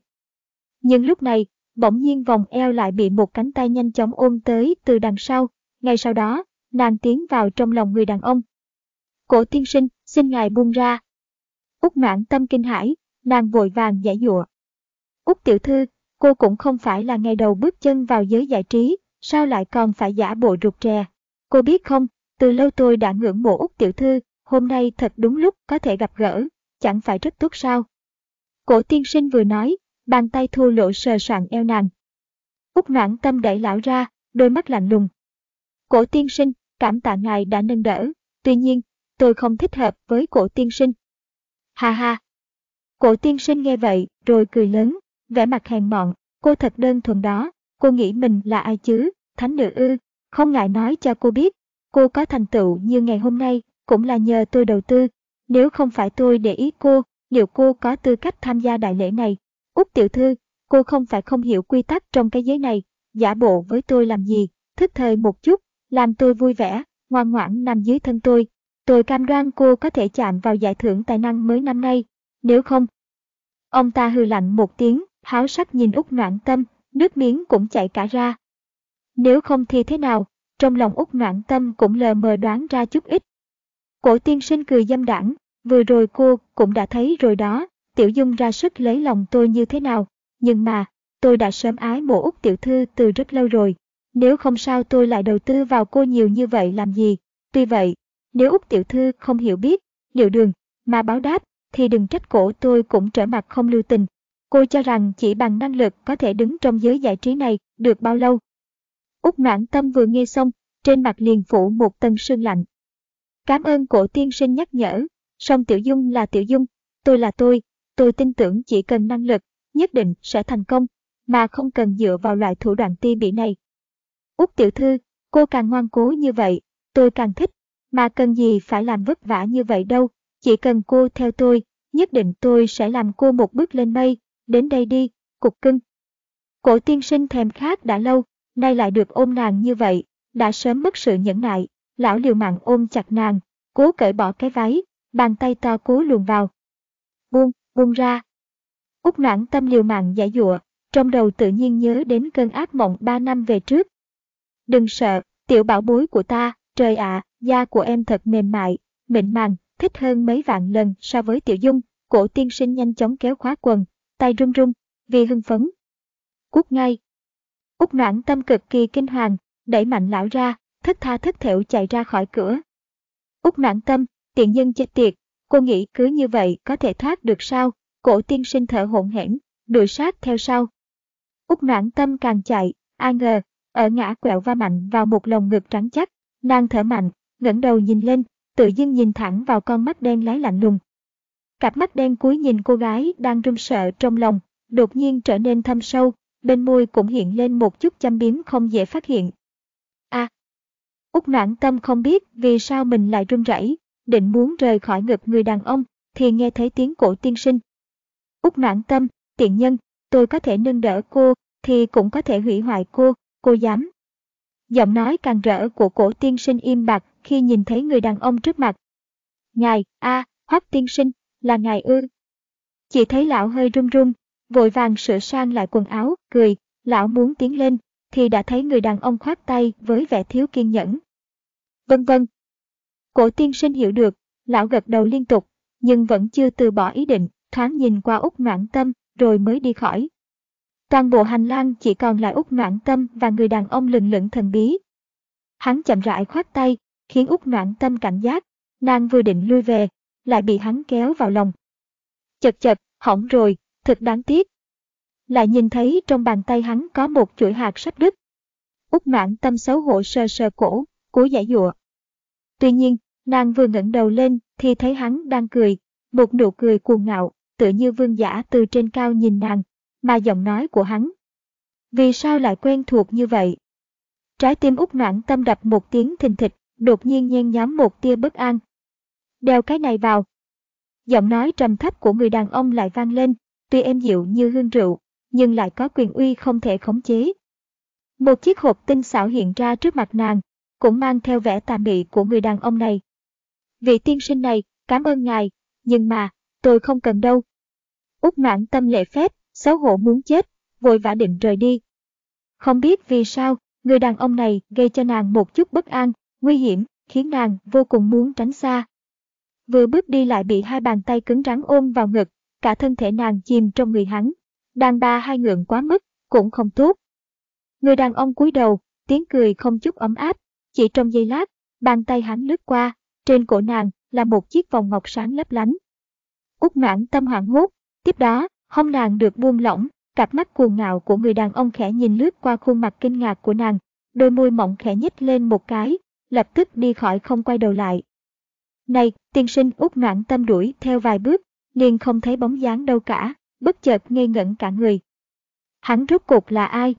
Nhưng lúc này, bỗng nhiên vòng eo lại bị một cánh tay nhanh chóng ôm tới từ đằng sau, ngay sau đó, nàng tiến vào trong lòng người đàn ông. Cổ tiên sinh, xin ngài buông ra. Úc noãn tâm kinh hãi, nàng vội vàng giải dụa. Úc tiểu thư, cô cũng không phải là ngày đầu bước chân vào giới giải trí, sao lại còn phải giả bộ rụt rè. Cô biết không, từ lâu tôi đã ngưỡng mộ Úc tiểu thư, hôm nay thật đúng lúc có thể gặp gỡ, chẳng phải rất tốt sao. Cổ tiên sinh vừa nói, bàn tay thô lộ sờ soạn eo nàng. Úc noãn tâm đẩy lão ra, đôi mắt lạnh lùng. Cổ tiên sinh, cảm tạ ngài đã nâng đỡ, tuy nhiên, tôi không thích hợp với cổ tiên sinh. Ha ha. Cổ tiên sinh nghe vậy, rồi cười lớn, vẻ mặt hèn mọn, cô thật đơn thuần đó, cô nghĩ mình là ai chứ, thánh nữ ư, không ngại nói cho cô biết, cô có thành tựu như ngày hôm nay, cũng là nhờ tôi đầu tư, nếu không phải tôi để ý cô, liệu cô có tư cách tham gia đại lễ này? Út tiểu thư, cô không phải không hiểu quy tắc trong cái giới này, giả bộ với tôi làm gì, thức thời một chút, làm tôi vui vẻ, ngoan ngoãn nằm dưới thân tôi. Tôi cam đoan cô có thể chạm vào giải thưởng tài năng mới năm nay, nếu không. Ông ta hừ lạnh một tiếng, háo sắc nhìn Úc noạn tâm, nước miếng cũng chảy cả ra. Nếu không thì thế nào, trong lòng Úc noạn tâm cũng lờ mờ đoán ra chút ít. Cổ tiên sinh cười dâm đảng, vừa rồi cô cũng đã thấy rồi đó, tiểu dung ra sức lấy lòng tôi như thế nào, nhưng mà, tôi đã sớm ái mộ út tiểu thư từ rất lâu rồi, nếu không sao tôi lại đầu tư vào cô nhiều như vậy làm gì. Tuy vậy, nếu Úc tiểu thư không hiểu biết, liệu đường, mà báo đáp, thì đừng trách cổ tôi cũng trở mặt không lưu tình. Cô cho rằng chỉ bằng năng lực có thể đứng trong giới giải trí này được bao lâu. Úc noãn tâm vừa nghe xong, trên mặt liền phủ một tầng sương lạnh. Cảm ơn cổ tiên sinh nhắc nhở, song tiểu dung là tiểu dung, tôi là tôi, tôi tin tưởng chỉ cần năng lực, nhất định sẽ thành công, mà không cần dựa vào loại thủ đoạn ti bị này. Út tiểu thư, cô càng ngoan cố như vậy, tôi càng thích, mà cần gì phải làm vất vả như vậy đâu, chỉ cần cô theo tôi, nhất định tôi sẽ làm cô một bước lên mây, đến đây đi, cục cưng. Cổ tiên sinh thèm khát đã lâu, nay lại được ôm nàng như vậy, đã sớm mất sự nhẫn nại, lão liều mạng ôm chặt nàng, cố cởi bỏ cái váy, bàn tay to cố luồn vào. Buông, ra. Út noãn tâm liều mạng giải dụa, trong đầu tự nhiên nhớ đến cơn ác mộng ba năm về trước, Đừng sợ, tiểu bảo bối của ta, trời ạ, da của em thật mềm mại, mịn màng, thích hơn mấy vạn lần so với tiểu dung. Cổ tiên sinh nhanh chóng kéo khóa quần, tay run run, vì hưng phấn. Cút ngay. Úc noãn tâm cực kỳ kinh hoàng, đẩy mạnh lão ra, thất tha thất thểu chạy ra khỏi cửa. Úc noãn tâm, tiện nhân chết tiệt, cô nghĩ cứ như vậy có thể thoát được sao? Cổ tiên sinh thở hổn hển, đuổi sát theo sau. Úc noãn tâm càng chạy, ai ngờ, ở ngã quẹo va mạnh vào một lồng ngực trắng chắc, nàng thở mạnh, ngẩng đầu nhìn lên, tự dưng nhìn thẳng vào con mắt đen lái lạnh lùng. Cặp mắt đen cuối nhìn cô gái đang run sợ trong lòng, đột nhiên trở nên thâm sâu, bên môi cũng hiện lên một chút châm biếm không dễ phát hiện. A. À, Úc noãn tâm không biết vì sao mình lại run rẩy, định muốn rời khỏi ngực người đàn ông, thì nghe thấy tiếng cổ tiên sinh. Úc noãn tâm, tiện nhân, tôi có thể nâng đỡ cô, thì cũng có thể hủy hoại cô, cô dám. Giọng nói càng rỡ của cổ tiên sinh im bặt khi nhìn thấy người đàn ông trước mặt. Ngài, a, hoắc tiên sinh, là ngài ư. Chỉ thấy lão hơi run run, vội vàng sửa sang lại quần áo, cười, lão muốn tiến lên, thì đã thấy người đàn ông khoát tay với vẻ thiếu kiên nhẫn. Vân vân. Cổ tiên sinh hiểu được, lão gật đầu liên tục, nhưng vẫn chưa từ bỏ ý định, thoáng nhìn qua út noãn tâm, rồi mới đi khỏi. Toàn bộ hành lang chỉ còn lại Úc Noãn Tâm và người đàn ông lừng lững thần bí. Hắn chậm rãi khoát tay, khiến Úc Noãn Tâm cảnh giác, nàng vừa định lui về, lại bị hắn kéo vào lòng. Chật chật, hỏng rồi, thật đáng tiếc. Lại nhìn thấy trong bàn tay hắn có một chuỗi hạt sắp đứt. Úc noãn tâm xấu hổ sờ sờ cổ, cố giải dụa. Tuy nhiên, nàng vừa ngẩng đầu lên thì thấy hắn đang cười, một nụ cười cuồng ngạo, tựa như vương giả từ trên cao nhìn nàng, mà giọng nói của hắn. Vì sao lại quen thuộc như vậy? Trái tim út noãn tâm đập một tiếng thình thịch, đột nhiên nhen nhóm một tia bất an. Đeo cái này vào. Giọng nói trầm thấp của người đàn ông lại vang lên, tuy êm dịu như hương rượu, nhưng lại có quyền uy không thể khống chế. Một chiếc hộp tinh xảo hiện ra trước mặt nàng, cũng mang theo vẻ tà mị của người đàn ông này. Vị tiên sinh này, cảm ơn ngài, nhưng mà, tôi không cần đâu. Út noãn tâm lệ phép, xấu hổ muốn chết, vội vã định rời đi. Không biết vì sao, người đàn ông này gây cho nàng một chút bất an, nguy hiểm, khiến nàng vô cùng muốn tránh xa. Vừa bước đi lại bị hai bàn tay cứng rắn ôm vào ngực, cả thân thể nàng chìm trong người hắn. Đàn bà hai ngượng quá mức, cũng không tốt. Người đàn ông cúi đầu, tiếng cười không chút ấm áp, chỉ trong giây lát, bàn tay hắn lướt qua, trên cổ nàng là một chiếc vòng ngọc sáng lấp lánh. Út mãn tâm hoảng hốt, tiếp đó, hông nàng được buông lỏng, cặp mắt cuồng ngạo của người đàn ông khẽ nhìn lướt qua khuôn mặt kinh ngạc của nàng, đôi môi mỏng khẽ nhếch lên một cái, lập tức đi khỏi không quay đầu lại. Này, tiên sinh út noãn tâm đuổi theo vài bước, liền không thấy bóng dáng đâu cả, bất chợt ngây ngẩn cả người. Hắn rốt cuộc là ai?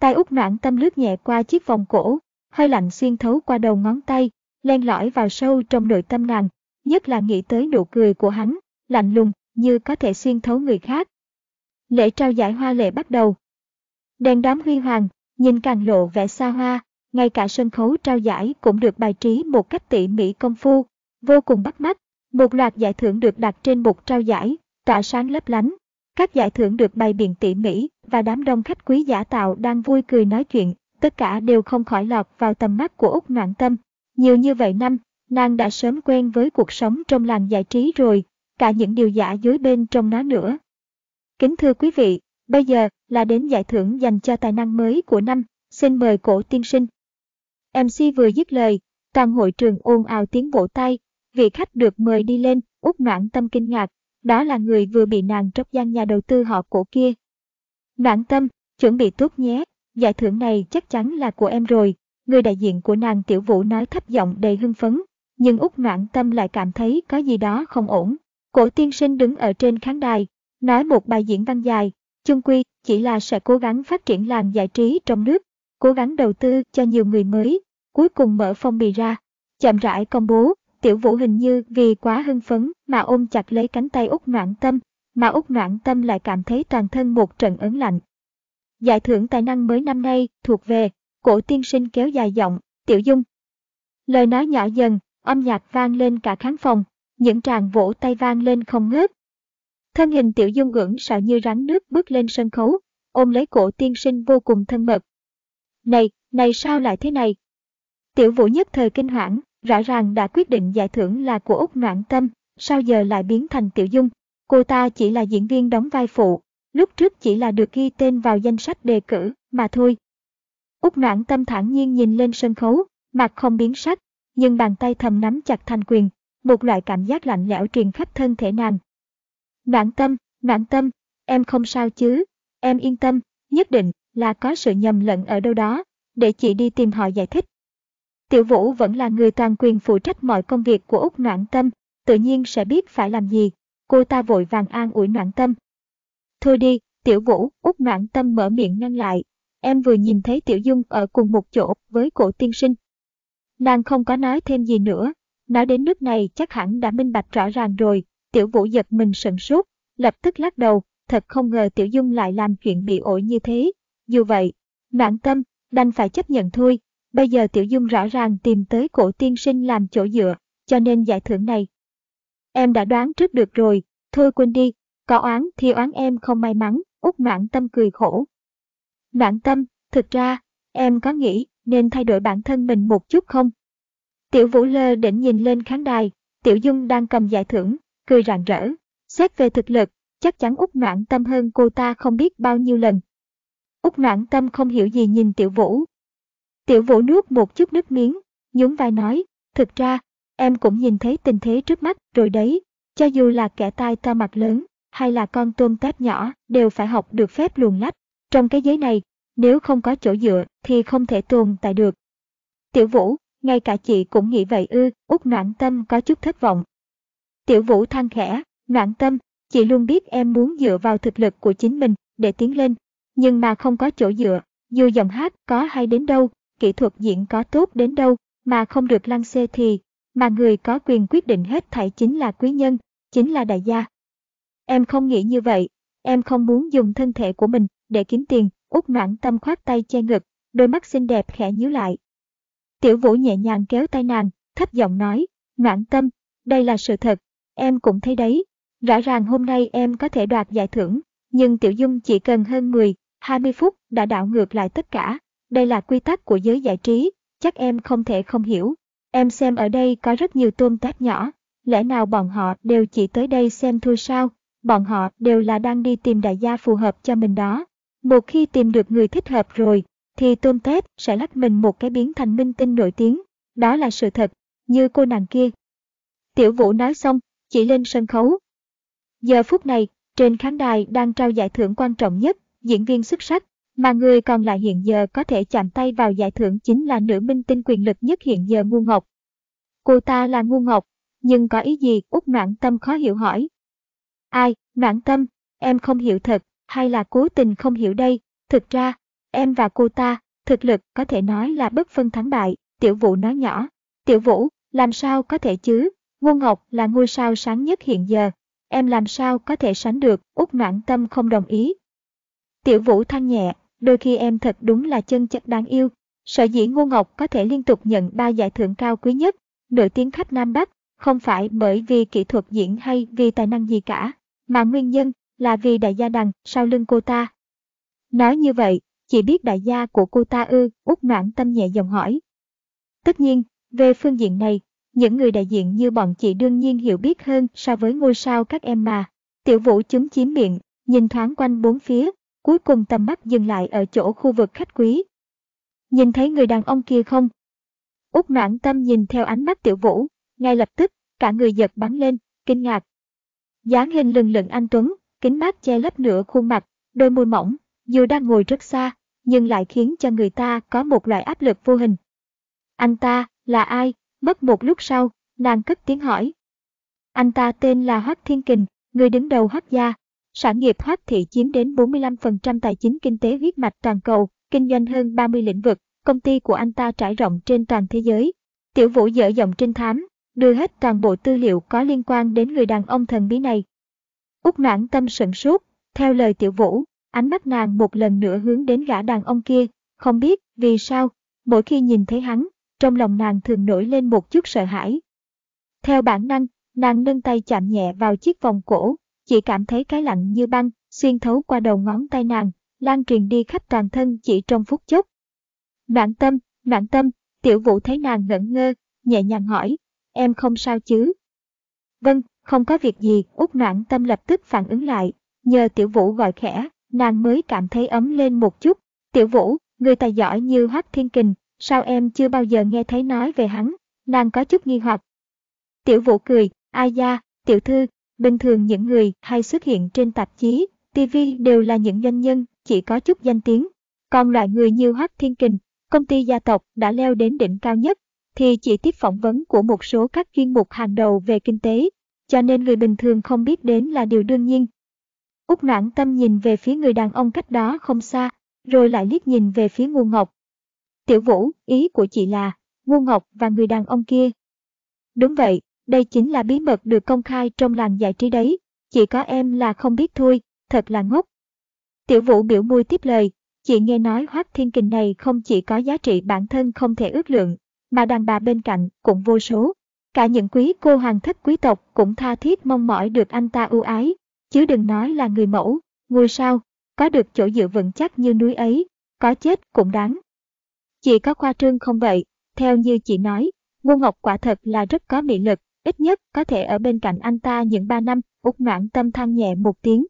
Tay út noãn tâm lướt nhẹ qua chiếc vòng cổ, hơi lạnh xuyên thấu qua đầu ngón tay, len lỏi vào sâu trong nội tâm nàng, nhất là nghĩ tới nụ cười của hắn, lạnh lùng, như có thể xuyên thấu người khác. Lễ trao giải hoa lệ bắt đầu. Đèn đóm huy hoàng, nhìn càng lộ vẻ xa hoa, ngay cả sân khấu trao giải cũng được bài trí một cách tỉ mỉ công phu, vô cùng bắt mắt. Một loạt giải thưởng được đặt trên bục trao giải, tỏa sáng lấp lánh. Các giải thưởng được bày biện tỉ mỉ và đám đông khách quý giả tạo đang vui cười nói chuyện, tất cả đều không khỏi lọt vào tầm mắt của Úc Noãn Tâm. Nhiều như vậy năm, nàng đã sớm quen với cuộc sống trong làng giải trí rồi, cả những điều giả dối bên trong nó nữa. Kính thưa quý vị, bây giờ là đến giải thưởng dành cho tài năng mới của năm, xin mời cổ tiên sinh. MC vừa dứt lời, toàn hội trường ồn ào tiếng vỗ tay, vị khách được mời đi lên, út noãn tâm kinh ngạc, đó là người vừa bị nàng tróc gian nhà đầu tư họ cổ kia. Noãn tâm, chuẩn bị tốt nhé, giải thưởng này chắc chắn là của em rồi, người đại diện của nàng tiểu vũ nói thấp giọng đầy hưng phấn, nhưng út noãn tâm lại cảm thấy có gì đó không ổn. Cổ tiên sinh đứng ở trên khán đài, nói một bài diễn văn dài, chung quy chỉ là sẽ cố gắng phát triển làng giải trí trong nước, cố gắng đầu tư cho nhiều người mới, cuối cùng mở phong bì ra, chậm rãi công bố, tiểu vũ hình như vì quá hưng phấn mà ôm chặt lấy cánh tay út noãn tâm, mà út noãn tâm lại cảm thấy toàn thân một trận ớn lạnh. Giải thưởng tài năng mới năm nay thuộc về, cổ tiên sinh kéo dài giọng, tiểu dung. Lời nói nhỏ dần, âm nhạc vang lên cả khán phòng, những tràng vỗ tay vang lên không ngớt. Thân hình tiểu dung ngưỡng sợ như rắn nước bước lên sân khấu, ôm lấy cổ tiên sinh vô cùng thân mật. Này, này sao lại thế này? Tiểu vũ nhất thời kinh hoảng, rõ ràng đã quyết định giải thưởng là của Úc Noãn Tâm, sao giờ lại biến thành tiểu dung? Cô ta chỉ là diễn viên đóng vai phụ, lúc trước chỉ là được ghi tên vào danh sách đề cử, mà thôi. Úc Noãn Tâm thản nhiên nhìn lên sân khấu, mặt không biến sắc, nhưng bàn tay thầm nắm chặt thành quyền, một loại cảm giác lạnh lẽo truyền khắp thân thể nàng. Noãn tâm, noãn tâm, em không sao chứ, em yên tâm, nhất định là có sự nhầm lẫn ở đâu đó, để chị đi tìm họ giải thích. Tiểu Vũ vẫn là người toàn quyền phụ trách mọi công việc của Úc Noãn Tâm, tự nhiên sẽ biết phải làm gì. Cô ta vội vàng an ủi Noãn Tâm. Thôi đi, Tiểu Vũ, Úc Noãn Tâm mở miệng ngăn lại. Em vừa nhìn thấy Tiểu Dung ở cùng một chỗ với cổ tiên sinh. Nàng không có nói thêm gì nữa, Nói đến nước này chắc hẳn đã minh bạch rõ ràng rồi, tiểu vũ giật mình sần sốt, lập tức lắc đầu, thật không ngờ tiểu dung lại làm chuyện bị ổi như thế. Dù vậy, noạn tâm, đành phải chấp nhận thôi, bây giờ tiểu dung rõ ràng tìm tới cổ tiên sinh làm chỗ dựa, cho nên giải thưởng này. Em đã đoán trước được rồi, thôi quên đi, có oán thì oán em không may mắn, út mãn tâm cười khổ. Noãn tâm, thực ra, em có nghĩ nên thay đổi bản thân mình một chút không? Tiểu Vũ lơ đỉnh nhìn lên khán đài, Tiểu Dung đang cầm giải thưởng, cười rạng rỡ. Xét về thực lực, chắc chắn Úc Noãn Tâm hơn cô ta không biết bao nhiêu lần. Úc Noãn Tâm không hiểu gì nhìn Tiểu Vũ. Tiểu Vũ nuốt một chút nước miếng, nhún vai nói, thực ra, em cũng nhìn thấy tình thế trước mắt rồi đấy, cho dù là kẻ tai to mặt lớn, hay là con tôm tép nhỏ đều phải học được phép luồn lách. Trong cái giới này, nếu không có chỗ dựa thì không thể tồn tại được. Tiểu Vũ, ngay cả chị cũng nghĩ vậy ư, út noãn tâm có chút thất vọng. Tiểu Vũ than khẽ, noãn tâm, chị luôn biết em muốn dựa vào thực lực của chính mình để tiến lên, nhưng mà không có chỗ dựa, dù giọng hát có hay đến đâu, kỹ thuật diễn có tốt đến đâu, mà không được lăng xê thì, mà người có quyền quyết định hết thảy chính là quý nhân, chính là đại gia. Em không nghĩ như vậy, em không muốn dùng thân thể của mình để kiếm tiền, út noãn tâm khoát tay che ngực, đôi mắt xinh đẹp khẽ nhíu lại. Tiểu vũ nhẹ nhàng kéo tay nàng, thấp giọng nói, noãn tâm, đây là sự thật, em cũng thấy đấy. Rõ ràng hôm nay em có thể đoạt giải thưởng, nhưng Tiểu Dung chỉ cần hơn 10, 20 phút đã đảo ngược lại tất cả. Đây là quy tắc của giới giải trí, chắc em không thể không hiểu. Em xem ở đây có rất nhiều tôm tép nhỏ, lẽ nào bọn họ đều chỉ tới đây xem thôi sao? Bọn họ đều là đang đi tìm đại gia phù hợp cho mình đó. Một khi tìm được người thích hợp rồi, thì tôm tép sẽ lách mình một cái biến thành minh tinh nổi tiếng. Đó là sự thật, như cô nàng kia. Tiểu vũ nói xong, chỉ lên sân khấu. Giờ phút này, trên khán đài đang trao giải thưởng quan trọng nhất, diễn viên xuất sắc, mà người còn lại hiện giờ có thể chạm tay vào giải thưởng chính là nữ minh tinh quyền lực nhất hiện giờ Ngu Ngọc. Cô ta là Ngu Ngọc, nhưng có ý gì út noãn tâm khó hiểu hỏi. Ai, noãn tâm, em không hiểu thật, hay là cố tình không hiểu đây, thực ra, em và cô ta, thực lực có thể nói là bất phân thắng bại, tiểu vũ nói nhỏ. Tiểu vũ, làm sao có thể chứ, Ngô Ngọc là ngôi sao sáng nhất hiện giờ, em làm sao có thể sánh được, út noãn tâm không đồng ý. Tiểu vũ than nhẹ, đôi khi em thật đúng là chân chất đáng yêu. Sở dĩ Ngô Ngọc có thể liên tục nhận ba giải thưởng cao quý nhất, nổi tiếng khắp Nam Bắc, không phải bởi vì kỹ thuật diễn hay vì tài năng gì cả, mà nguyên nhân là vì đại gia đằng sau lưng cô ta. Nói như vậy, chỉ biết đại gia của cô ta ư, út noãn tâm nhẹ giọng hỏi. Tất nhiên, về phương diện này, những người đại diện như bọn chị đương nhiên hiểu biết hơn so với ngôi sao các em mà. Tiểu vũ chúng chiếm miệng, nhìn thoáng quanh bốn phía, cuối cùng tầm mắt dừng lại ở chỗ khu vực khách quý. Nhìn thấy người đàn ông kia không? Út noãn tâm nhìn theo ánh mắt tiểu vũ, ngay lập tức, cả người giật bắn lên, kinh ngạc. dáng hình lừng lừng anh Tuấn, kính mát che lấp nửa khuôn mặt, đôi môi mỏng, dù đang ngồi rất xa, nhưng lại khiến cho người ta có một loại áp lực vô hình. Anh ta, là ai? Mất một lúc sau, nàng cất tiếng hỏi. Anh ta tên là Hoác Thiên Kình, người đứng đầu Hoác gia. Sản nghiệp Hoác thị chiếm đến 45% tài chính kinh tế huyết mạch toàn cầu, kinh doanh hơn 30 lĩnh vực, công ty của anh ta trải rộng trên toàn thế giới. Tiểu Vũ dở giọng trinh thám, đưa hết toàn bộ tư liệu có liên quan đến người đàn ông thần bí này. Úc noãn tâm sửng sốt, theo lời Tiểu Vũ, ánh mắt nàng một lần nữa hướng đến gã đàn ông kia, không biết vì sao, mỗi khi nhìn thấy hắn, trong lòng nàng thường nổi lên một chút sợ hãi. Theo bản năng, nàng nâng tay chạm nhẹ vào chiếc vòng cổ, chỉ cảm thấy cái lạnh như băng, xuyên thấu qua đầu ngón tay nàng, lan truyền đi khắp toàn thân chỉ trong phút chốc. Noãn tâm, noãn tâm, tiểu vũ thấy nàng ngẩn ngơ, nhẹ nhàng hỏi, em không sao chứ? Vâng, không có việc gì, út noãn tâm lập tức phản ứng lại, nhờ tiểu vũ gọi khẽ, nàng mới cảm thấy ấm lên một chút. Tiểu vũ, người tài giỏi như Hoắc Thiên Kình, sao em chưa bao giờ nghe thấy nói về hắn, nàng có chút nghi hoặc. Tiểu vũ cười, ai da, tiểu thư, bình thường những người hay xuất hiện trên tạp chí, TV đều là những doanh nhân, chỉ có chút danh tiếng. Còn loại người như Hoắc Thiên Kình, công ty gia tộc đã leo đến đỉnh cao nhất, thì chỉ tiếp phỏng vấn của một số các chuyên mục hàng đầu về kinh tế, cho nên người bình thường không biết đến là điều đương nhiên. Úc noãn tâm nhìn về phía người đàn ông cách đó không xa, rồi lại liếc nhìn về phía Ngô Ngọc, Tiểu Vũ, ý của chị là, Ngô Ngọc và người đàn ông kia. Đúng vậy, đây chính là bí mật được công khai trong làng giải trí đấy, chỉ có em là không biết thôi, thật là ngốc. Tiểu Vũ biểu môi tiếp lời, chị nghe nói Hoác Thiên Kình này không chỉ có giá trị bản thân không thể ước lượng, mà đàn bà bên cạnh cũng vô số. Cả những quý cô hoàng thất quý tộc cũng tha thiết mong mỏi được anh ta ưu ái, chứ đừng nói là người mẫu, ngôi sao, có được chỗ dựa vững chắc như núi ấy, có chết cũng đáng. Chị có khoa trương không vậy? Theo như chị nói, Ngô Ngọc quả thật là rất có mị lực, ít nhất có thể ở bên cạnh anh ta những ba năm, út noãn tâm than nhẹ một tiếng.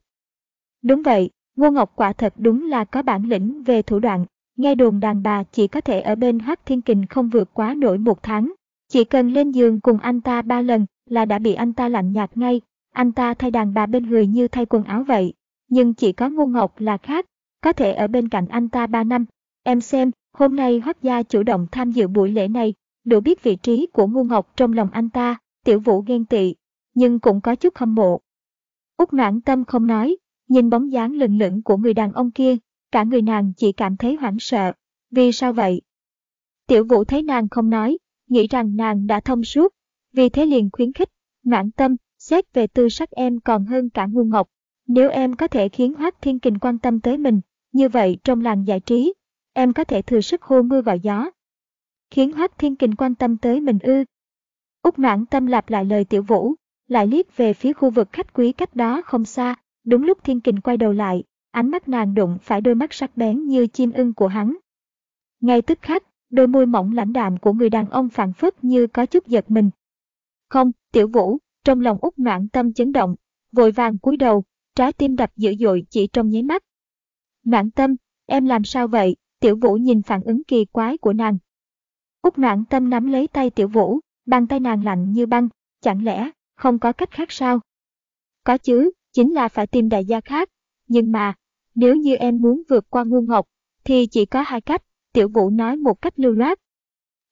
Đúng vậy, Ngô Ngọc quả thật đúng là có bản lĩnh về thủ đoạn, nghe đồn đàn bà chỉ có thể ở bên Hoác Thiên Kình không vượt quá nổi một tháng. Chỉ cần lên giường cùng anh ta ba lần là đã bị anh ta lạnh nhạt ngay, anh ta thay đàn bà bên người như thay quần áo vậy. Nhưng chỉ có Ngô Ngọc là khác, có thể ở bên cạnh anh ta ba năm. Em xem, hôm nay Hoắc Gia chủ động tham dự buổi lễ này, đủ biết vị trí của Ngô Ngọc trong lòng anh ta, tiểu vũ ghen tị, nhưng cũng có chút hâm mộ. Úc mãn tâm không nói, nhìn bóng dáng lừng lững của người đàn ông kia, cả người nàng chỉ cảm thấy hoảng sợ. Vì sao vậy? Tiểu vũ thấy nàng không nói, nghĩ rằng nàng đã thông suốt, vì thế liền khuyến khích, mãn tâm, xét về tư sắc em còn hơn cả ngu ngọc. Nếu em có thể khiến Hoác Thiên Kình quan tâm tới mình, như vậy trong làng giải trí, em có thể thừa sức hô mưa gọi gió. Khiến Hoác Thiên Kình quan tâm tới mình ư. Úc mãn tâm lặp lại lời tiểu vũ, lại liếc về phía khu vực khách quý cách đó không xa, đúng lúc Thiên Kình quay đầu lại, ánh mắt nàng đụng phải đôi mắt sắc bén như chim ưng của hắn. Ngay tức khắc, đôi môi mỏng lãnh đạm của người đàn ông phản phất như có chút giật mình. Không, tiểu vũ, trong lòng út noạn tâm chấn động, vội vàng cúi đầu, trái tim đập dữ dội chỉ trong nháy mắt. Noạn tâm, em làm sao vậy? Tiểu vũ nhìn phản ứng kỳ quái của nàng. Út noạn tâm nắm lấy tay tiểu vũ, bàn tay nàng lạnh như băng, chẳng lẽ không có cách khác sao? Có chứ, chính là phải tìm đại gia khác. Nhưng mà, nếu như em muốn vượt qua ngu ngọc, thì chỉ có hai cách, tiểu vũ nói một cách lưu loát.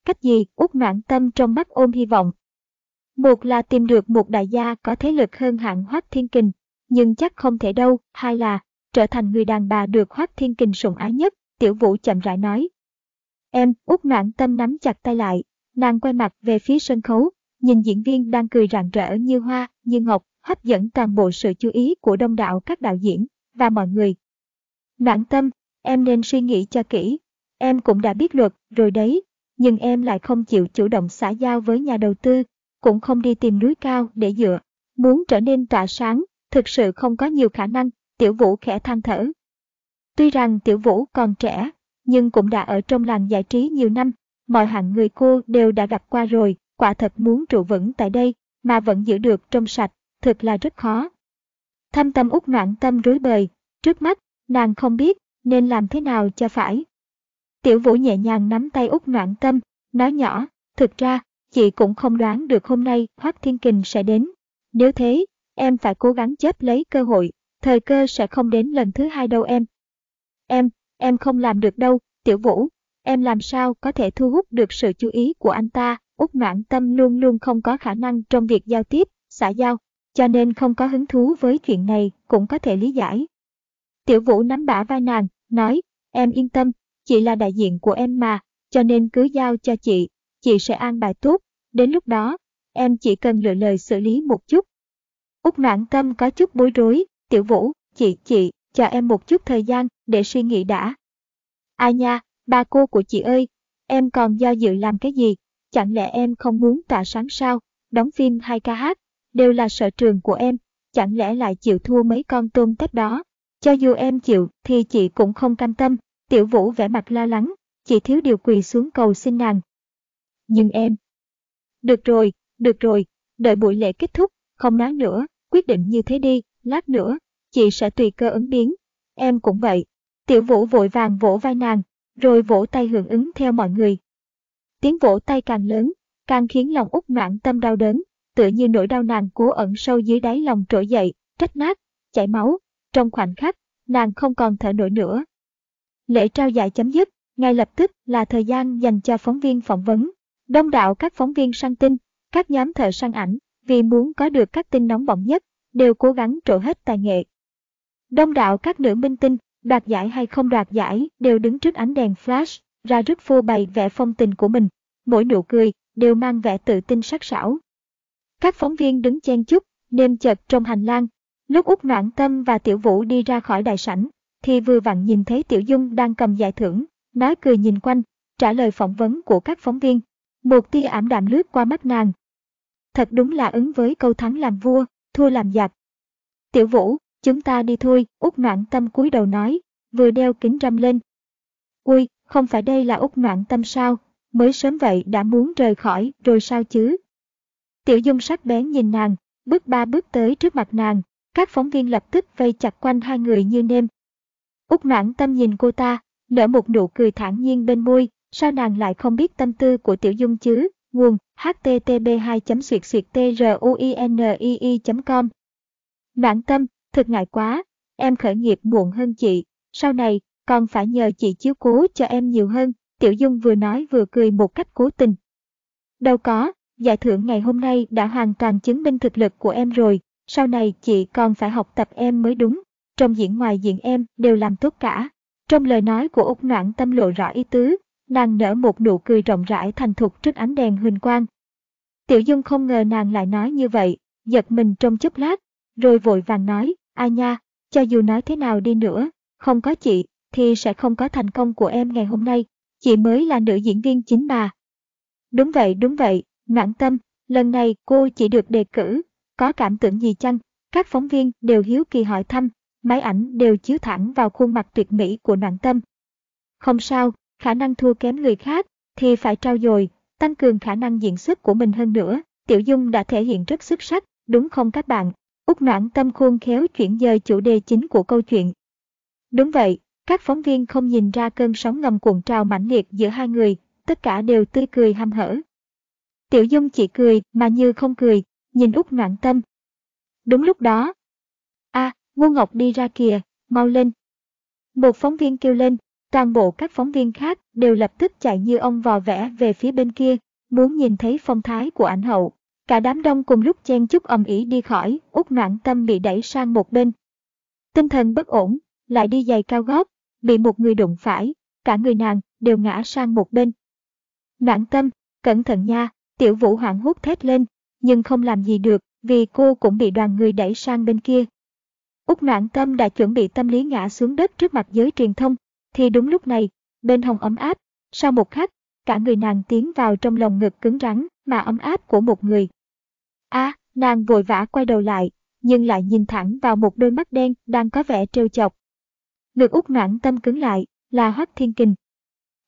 Cách gì? Út noạn tâm trong mắt ôm hy vọng. Một là tìm được một đại gia có thế lực hơn hạng Hoác Thiên Kình, nhưng chắc không thể đâu. Hai là trở thành người đàn bà được Hoác Thiên Kình sủng ái nhất, tiểu vũ chậm rãi nói. Em, út noạn tâm nắm chặt tay lại, nàng quay mặt về phía sân khấu, nhìn diễn viên đang cười rạng rỡ như hoa, như ngọc, hấp dẫn toàn bộ sự chú ý của đông đảo các đạo diễn và mọi người. Noãn tâm, em nên suy nghĩ cho kỹ. Em cũng đã biết luật rồi đấy, nhưng em lại không chịu chủ động xã giao với nhà đầu tư, cũng không đi tìm núi cao để dựa. Muốn trở nên tỏa sáng, thực sự không có nhiều khả năng, tiểu vũ khẽ than thở. Tuy rằng tiểu vũ còn trẻ, nhưng cũng đã ở trong làng giải trí nhiều năm, mọi hạng người cô đều đã gặp qua rồi, quả thật muốn trụ vững tại đây, mà vẫn giữ được trong sạch, thực là rất khó. Thâm tâm út noạn tâm rối bời, trước mắt, nàng không biết nên làm thế nào cho phải. Tiểu vũ nhẹ nhàng nắm tay út noạn tâm, nói nhỏ, thực ra, chị cũng không đoán được hôm nay Hoác Thiên Kình sẽ đến. Nếu thế, em phải cố gắng chớp lấy cơ hội, thời cơ sẽ không đến lần thứ hai đâu em. Em, em không làm được đâu, tiểu vũ, em làm sao có thể thu hút được sự chú ý của anh ta, út noạn tâm luôn luôn không có khả năng trong việc giao tiếp, xã giao, cho nên không có hứng thú với chuyện này cũng có thể lý giải. Tiểu vũ nắm bả vai nàng, nói, em yên tâm, chị là đại diện của em mà, cho nên cứ giao cho chị, chị sẽ an bài tốt, đến lúc đó, em chỉ cần lựa lời xử lý một chút. Úc noãn tâm có chút bối rối, tiểu vũ, chị, chị, cho em một chút thời gian để suy nghĩ đã. Ai nha, ba cô của chị ơi, em còn do dự làm cái gì, chẳng lẽ em không muốn tỏa sáng sao, đóng phim hay ca hát, đều là sở trường của em, chẳng lẽ lại chịu thua mấy con tôm tép đó. Cho dù em chịu thì chị cũng không cam tâm, tiểu vũ vẻ mặt lo lắng, chị thiếu điều quỳ xuống cầu xin nàng. Nhưng em... Được rồi, được rồi, đợi buổi lễ kết thúc, không nói nữa, quyết định như thế đi, lát nữa, chị sẽ tùy cơ ứng biến. Em cũng vậy. Tiểu vũ vội vàng vỗ vai nàng, rồi vỗ tay hưởng ứng theo mọi người. Tiếng vỗ tay càng lớn, càng khiến lòng út noạn tâm đau đớn, tựa như nỗi đau nàng cố ẩn sâu dưới đáy lòng trỗi dậy, trách nát, chảy máu. Trong khoảnh khắc, nàng không còn thở nổi nữa. Lễ trao giải chấm dứt, ngay lập tức là thời gian dành cho phóng viên phỏng vấn. Đông đảo các phóng viên săn tin, các nhóm thợ săn ảnh, vì muốn có được các tin nóng bỏng nhất, đều cố gắng trổ hết tài nghệ. Đông đảo các nữ minh tinh, đoạt giải hay không đoạt giải, đều đứng trước ánh đèn flash, ra rất phô bày vẻ phong tình của mình. Mỗi nụ cười đều mang vẻ tự tin sắc sảo. Các phóng viên đứng chen chúc, nêm chật trong hành lang. Lúc út Noãn Tâm và Tiểu Vũ đi ra khỏi đại sảnh, thì vừa vặn nhìn thấy Tiểu Dung đang cầm giải thưởng, nói cười nhìn quanh, trả lời phỏng vấn của các phóng viên. Một tia ảm đạm lướt qua mắt nàng. Thật đúng là ứng với câu thắng làm vua, thua làm giặc. Tiểu Vũ, chúng ta đi thôi, Úc Noãn Tâm cúi đầu nói, vừa đeo kính râm lên. Ui, không phải đây là Úc Noãn Tâm sao, mới sớm vậy đã muốn rời khỏi rồi sao chứ? Tiểu Dung sắc bén nhìn nàng, bước ba bước tới trước mặt nàng, các phóng viên lập tức vây chặt quanh hai người như nêm. Úc noãn tâm nhìn cô ta, nở một nụ cười thản nhiên bên môi, sao nàng lại không biết tâm tư của Tiểu Dung chứ? Nguồn http 2 com Noãn tâm, thật ngại quá, em khởi nghiệp muộn hơn chị, sau này còn phải nhờ chị chiếu cố cho em nhiều hơn, Tiểu Dung vừa nói vừa cười một cách cố tình. Đâu có, giải thưởng ngày hôm nay đã hoàn toàn chứng minh thực lực của em rồi, sau này chị còn phải học tập em mới đúng, trong diễn ngoài diễn em đều làm tốt cả. Trong lời nói của Úc Noãn tâm lộ rõ ý tứ, nàng nở một nụ cười rộng rãi thành thục trước ánh đèn huỳnh quang. Tiểu Dung không ngờ nàng lại nói như vậy, giật mình trong chốc lát, rồi vội vàng nói, ai nha, cho dù nói thế nào đi nữa, không có chị, thì sẽ không có thành công của em ngày hôm nay, chị mới là nữ diễn viên chính mà. Đúng vậy, đúng vậy, noãn tâm, lần này cô chỉ được đề cử, có cảm tưởng gì chăng? Các phóng viên đều hiếu kỳ hỏi thăm, máy ảnh đều chiếu thẳng vào khuôn mặt tuyệt mỹ của noãn tâm. Không sao, khả năng thua kém người khác, thì phải trao dồi, tăng cường khả năng diễn xuất của mình hơn nữa. Tiểu Dung đã thể hiện rất xuất sắc, đúng không các bạn? Úc noãn tâm khuôn khéo chuyển dời chủ đề chính của câu chuyện. Đúng vậy, các phóng viên không nhìn ra cơn sóng ngầm cuộn trào mãnh liệt giữa hai người, tất cả đều tươi cười hăm hở. Tiểu Dung chỉ cười mà như không cười, nhìn Úc noãn tâm. Đúng lúc đó. a à, Ngô Ngọc đi ra kìa, mau lên. Một phóng viên kêu lên, toàn bộ các phóng viên khác đều lập tức chạy như ông vò vẽ về phía bên kia, muốn nhìn thấy phong thái của ảnh hậu. Cả đám đông cùng lúc chen chúc ầm ĩ đi khỏi, út noạn tâm bị đẩy sang một bên. Tinh thần bất ổn, lại đi giày cao gót, bị một người đụng phải, cả người nàng đều ngã sang một bên. Noạn tâm, cẩn thận nha, tiểu vũ hoảng hốt thét lên, nhưng không làm gì được vì cô cũng bị đoàn người đẩy sang bên kia. Úc noãn tâm đã chuẩn bị tâm lý ngã xuống đất trước mặt giới truyền thông, thì đúng lúc này, bên hồng ấm áp, sau một khắc, cả người nàng tiến vào trong lòng ngực cứng rắn mà ấm áp của một người. a à, nàng vội vã quay đầu lại, nhưng lại nhìn thẳng vào một đôi mắt đen đang có vẻ trêu chọc. Ngực út noãn tâm cứng lại, là Hoắc Thiên Kình.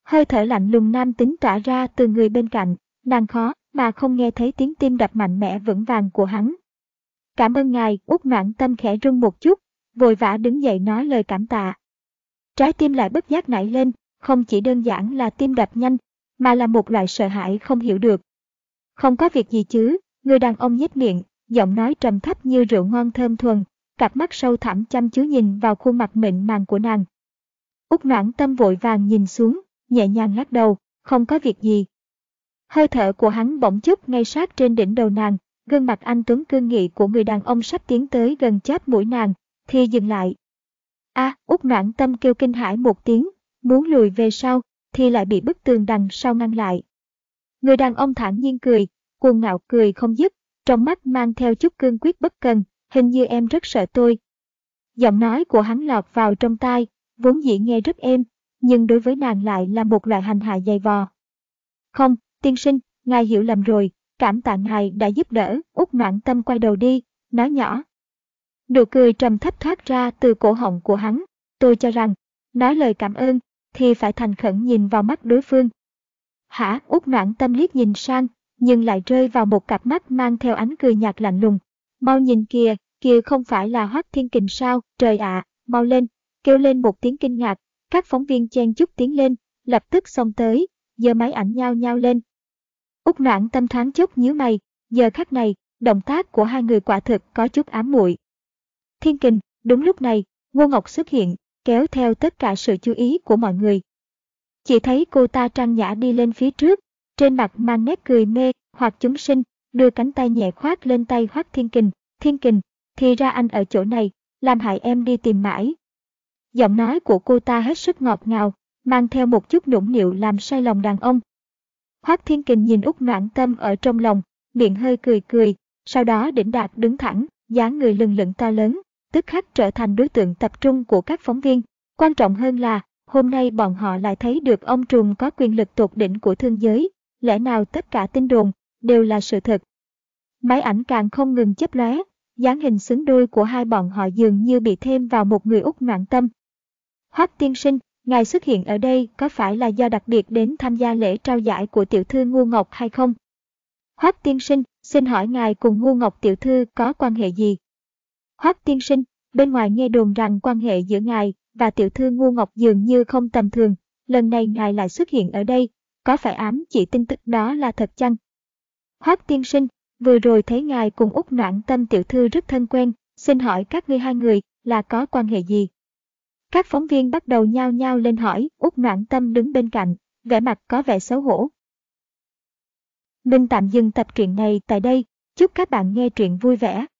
Hơi thở lạnh lùng nam tính tỏa ra từ người bên cạnh, nàng khó mà không nghe thấy tiếng tim đập mạnh mẽ vững vàng của hắn. Cảm ơn ngài, út noãn tâm khẽ rung một chút, vội vã đứng dậy nói lời cảm tạ. Trái tim lại bất giác nảy lên, không chỉ đơn giản là tim đập nhanh, mà là một loại sợ hãi không hiểu được. Không có việc gì chứ, người đàn ông nhếch miệng, giọng nói trầm thấp như rượu ngon thơm thuần, cặp mắt sâu thẳm chăm chú nhìn vào khuôn mặt mịn màng của nàng. Úc noãn tâm vội vàng nhìn xuống, nhẹ nhàng lắc đầu, không có việc gì. Hơi thở của hắn bỗng chút ngay sát trên đỉnh đầu nàng, gương mặt anh Tuấn cương nghị của người đàn ông sắp tiến tới gần chớp mũi nàng, thì dừng lại. a à, Úc noãn tâm kêu kinh hãi một tiếng, muốn lùi về sau, thì lại bị bức tường đằng sau ngăn lại. Người đàn ông thản nhiên cười, cuồng ngạo cười không dứt, trong mắt mang theo chút cương quyết bất cần, hình như em rất sợ tôi. Giọng nói của hắn lọt vào trong tai, vốn dĩ nghe rất êm, nhưng đối với nàng lại là một loại hành hạ dày vò. Không, tiên sinh, ngài hiểu lầm rồi, cảm tạ ngài đã giúp đỡ, út noạn tâm quay đầu đi, nói nhỏ. Nụ cười trầm thấp thoát ra từ cổ họng của hắn, tôi cho rằng, nói lời cảm ơn, thì phải thành khẩn nhìn vào mắt đối phương. Hả, út noạn tâm liếc nhìn sang, nhưng lại rơi vào một cặp mắt mang theo ánh cười nhạt lạnh lùng. Mau nhìn kìa, kìa không phải là Hoắc Thiên Kình sao, trời ạ, mau lên, kêu lên một tiếng kinh ngạc, các phóng viên chen chúc tiến lên, lập tức xông tới, giơ máy ảnh nhao nhao lên. Úc noãn tâm thoáng chốc nhíu mày, giờ khắc này, động tác của hai người quả thực có chút ám muội. Thiên Kình, đúng lúc này, Ngô Ngọc xuất hiện, kéo theo tất cả sự chú ý của mọi người. Chỉ thấy cô ta trang nhã đi lên phía trước, trên mặt mang nét cười mê hoặc chúng sinh, đưa cánh tay nhẹ khoát lên tay hoác Thiên Kình, "Thiên Kình, thì ra anh ở chỗ này, làm hại em đi tìm mãi." Giọng nói của cô ta hết sức ngọt ngào, mang theo một chút nũng nịu làm say lòng đàn ông. Hoác Thiên Kình nhìn Úc Noãn Tâm ở trong lòng, miệng hơi cười cười, sau đó đỉnh đạt đứng thẳng, dáng người lừng lững to lớn, tức khắc trở thành đối tượng tập trung của các phóng viên. Quan trọng hơn là, hôm nay bọn họ lại thấy được ông trùm có quyền lực tột đỉnh của thương giới, lẽ nào tất cả tin đồn đều là sự thật. Máy ảnh càng không ngừng chấp lóe, dáng hình xứng đôi của hai bọn họ dường như bị thêm vào một người út noạn tâm. Hoắc tiên sinh, ngài xuất hiện ở đây có phải là do đặc biệt đến tham gia lễ trao giải của tiểu thư Ngu Ngọc hay không? Hoắc tiên sinh, xin hỏi ngài cùng Ngu Ngọc tiểu thư có quan hệ gì? Hoắc tiên sinh, bên ngoài nghe đồn rằng quan hệ giữa ngài và tiểu thư Ngu Ngọc dường như không tầm thường, lần này ngài lại xuất hiện ở đây, có phải ám chỉ tin tức đó là thật chăng? Hoác tiên sinh, vừa rồi thấy ngài cùng út noãn tâm tiểu thư rất thân quen, Xin hỏi các ngươi hai người là có quan hệ gì? Các phóng viên bắt đầu nhao nhao lên hỏi, Út Noãn Tâm đứng bên cạnh, vẻ mặt có vẻ xấu hổ. Mình tạm dừng tập truyện này tại đây, chúc các bạn nghe truyện vui vẻ.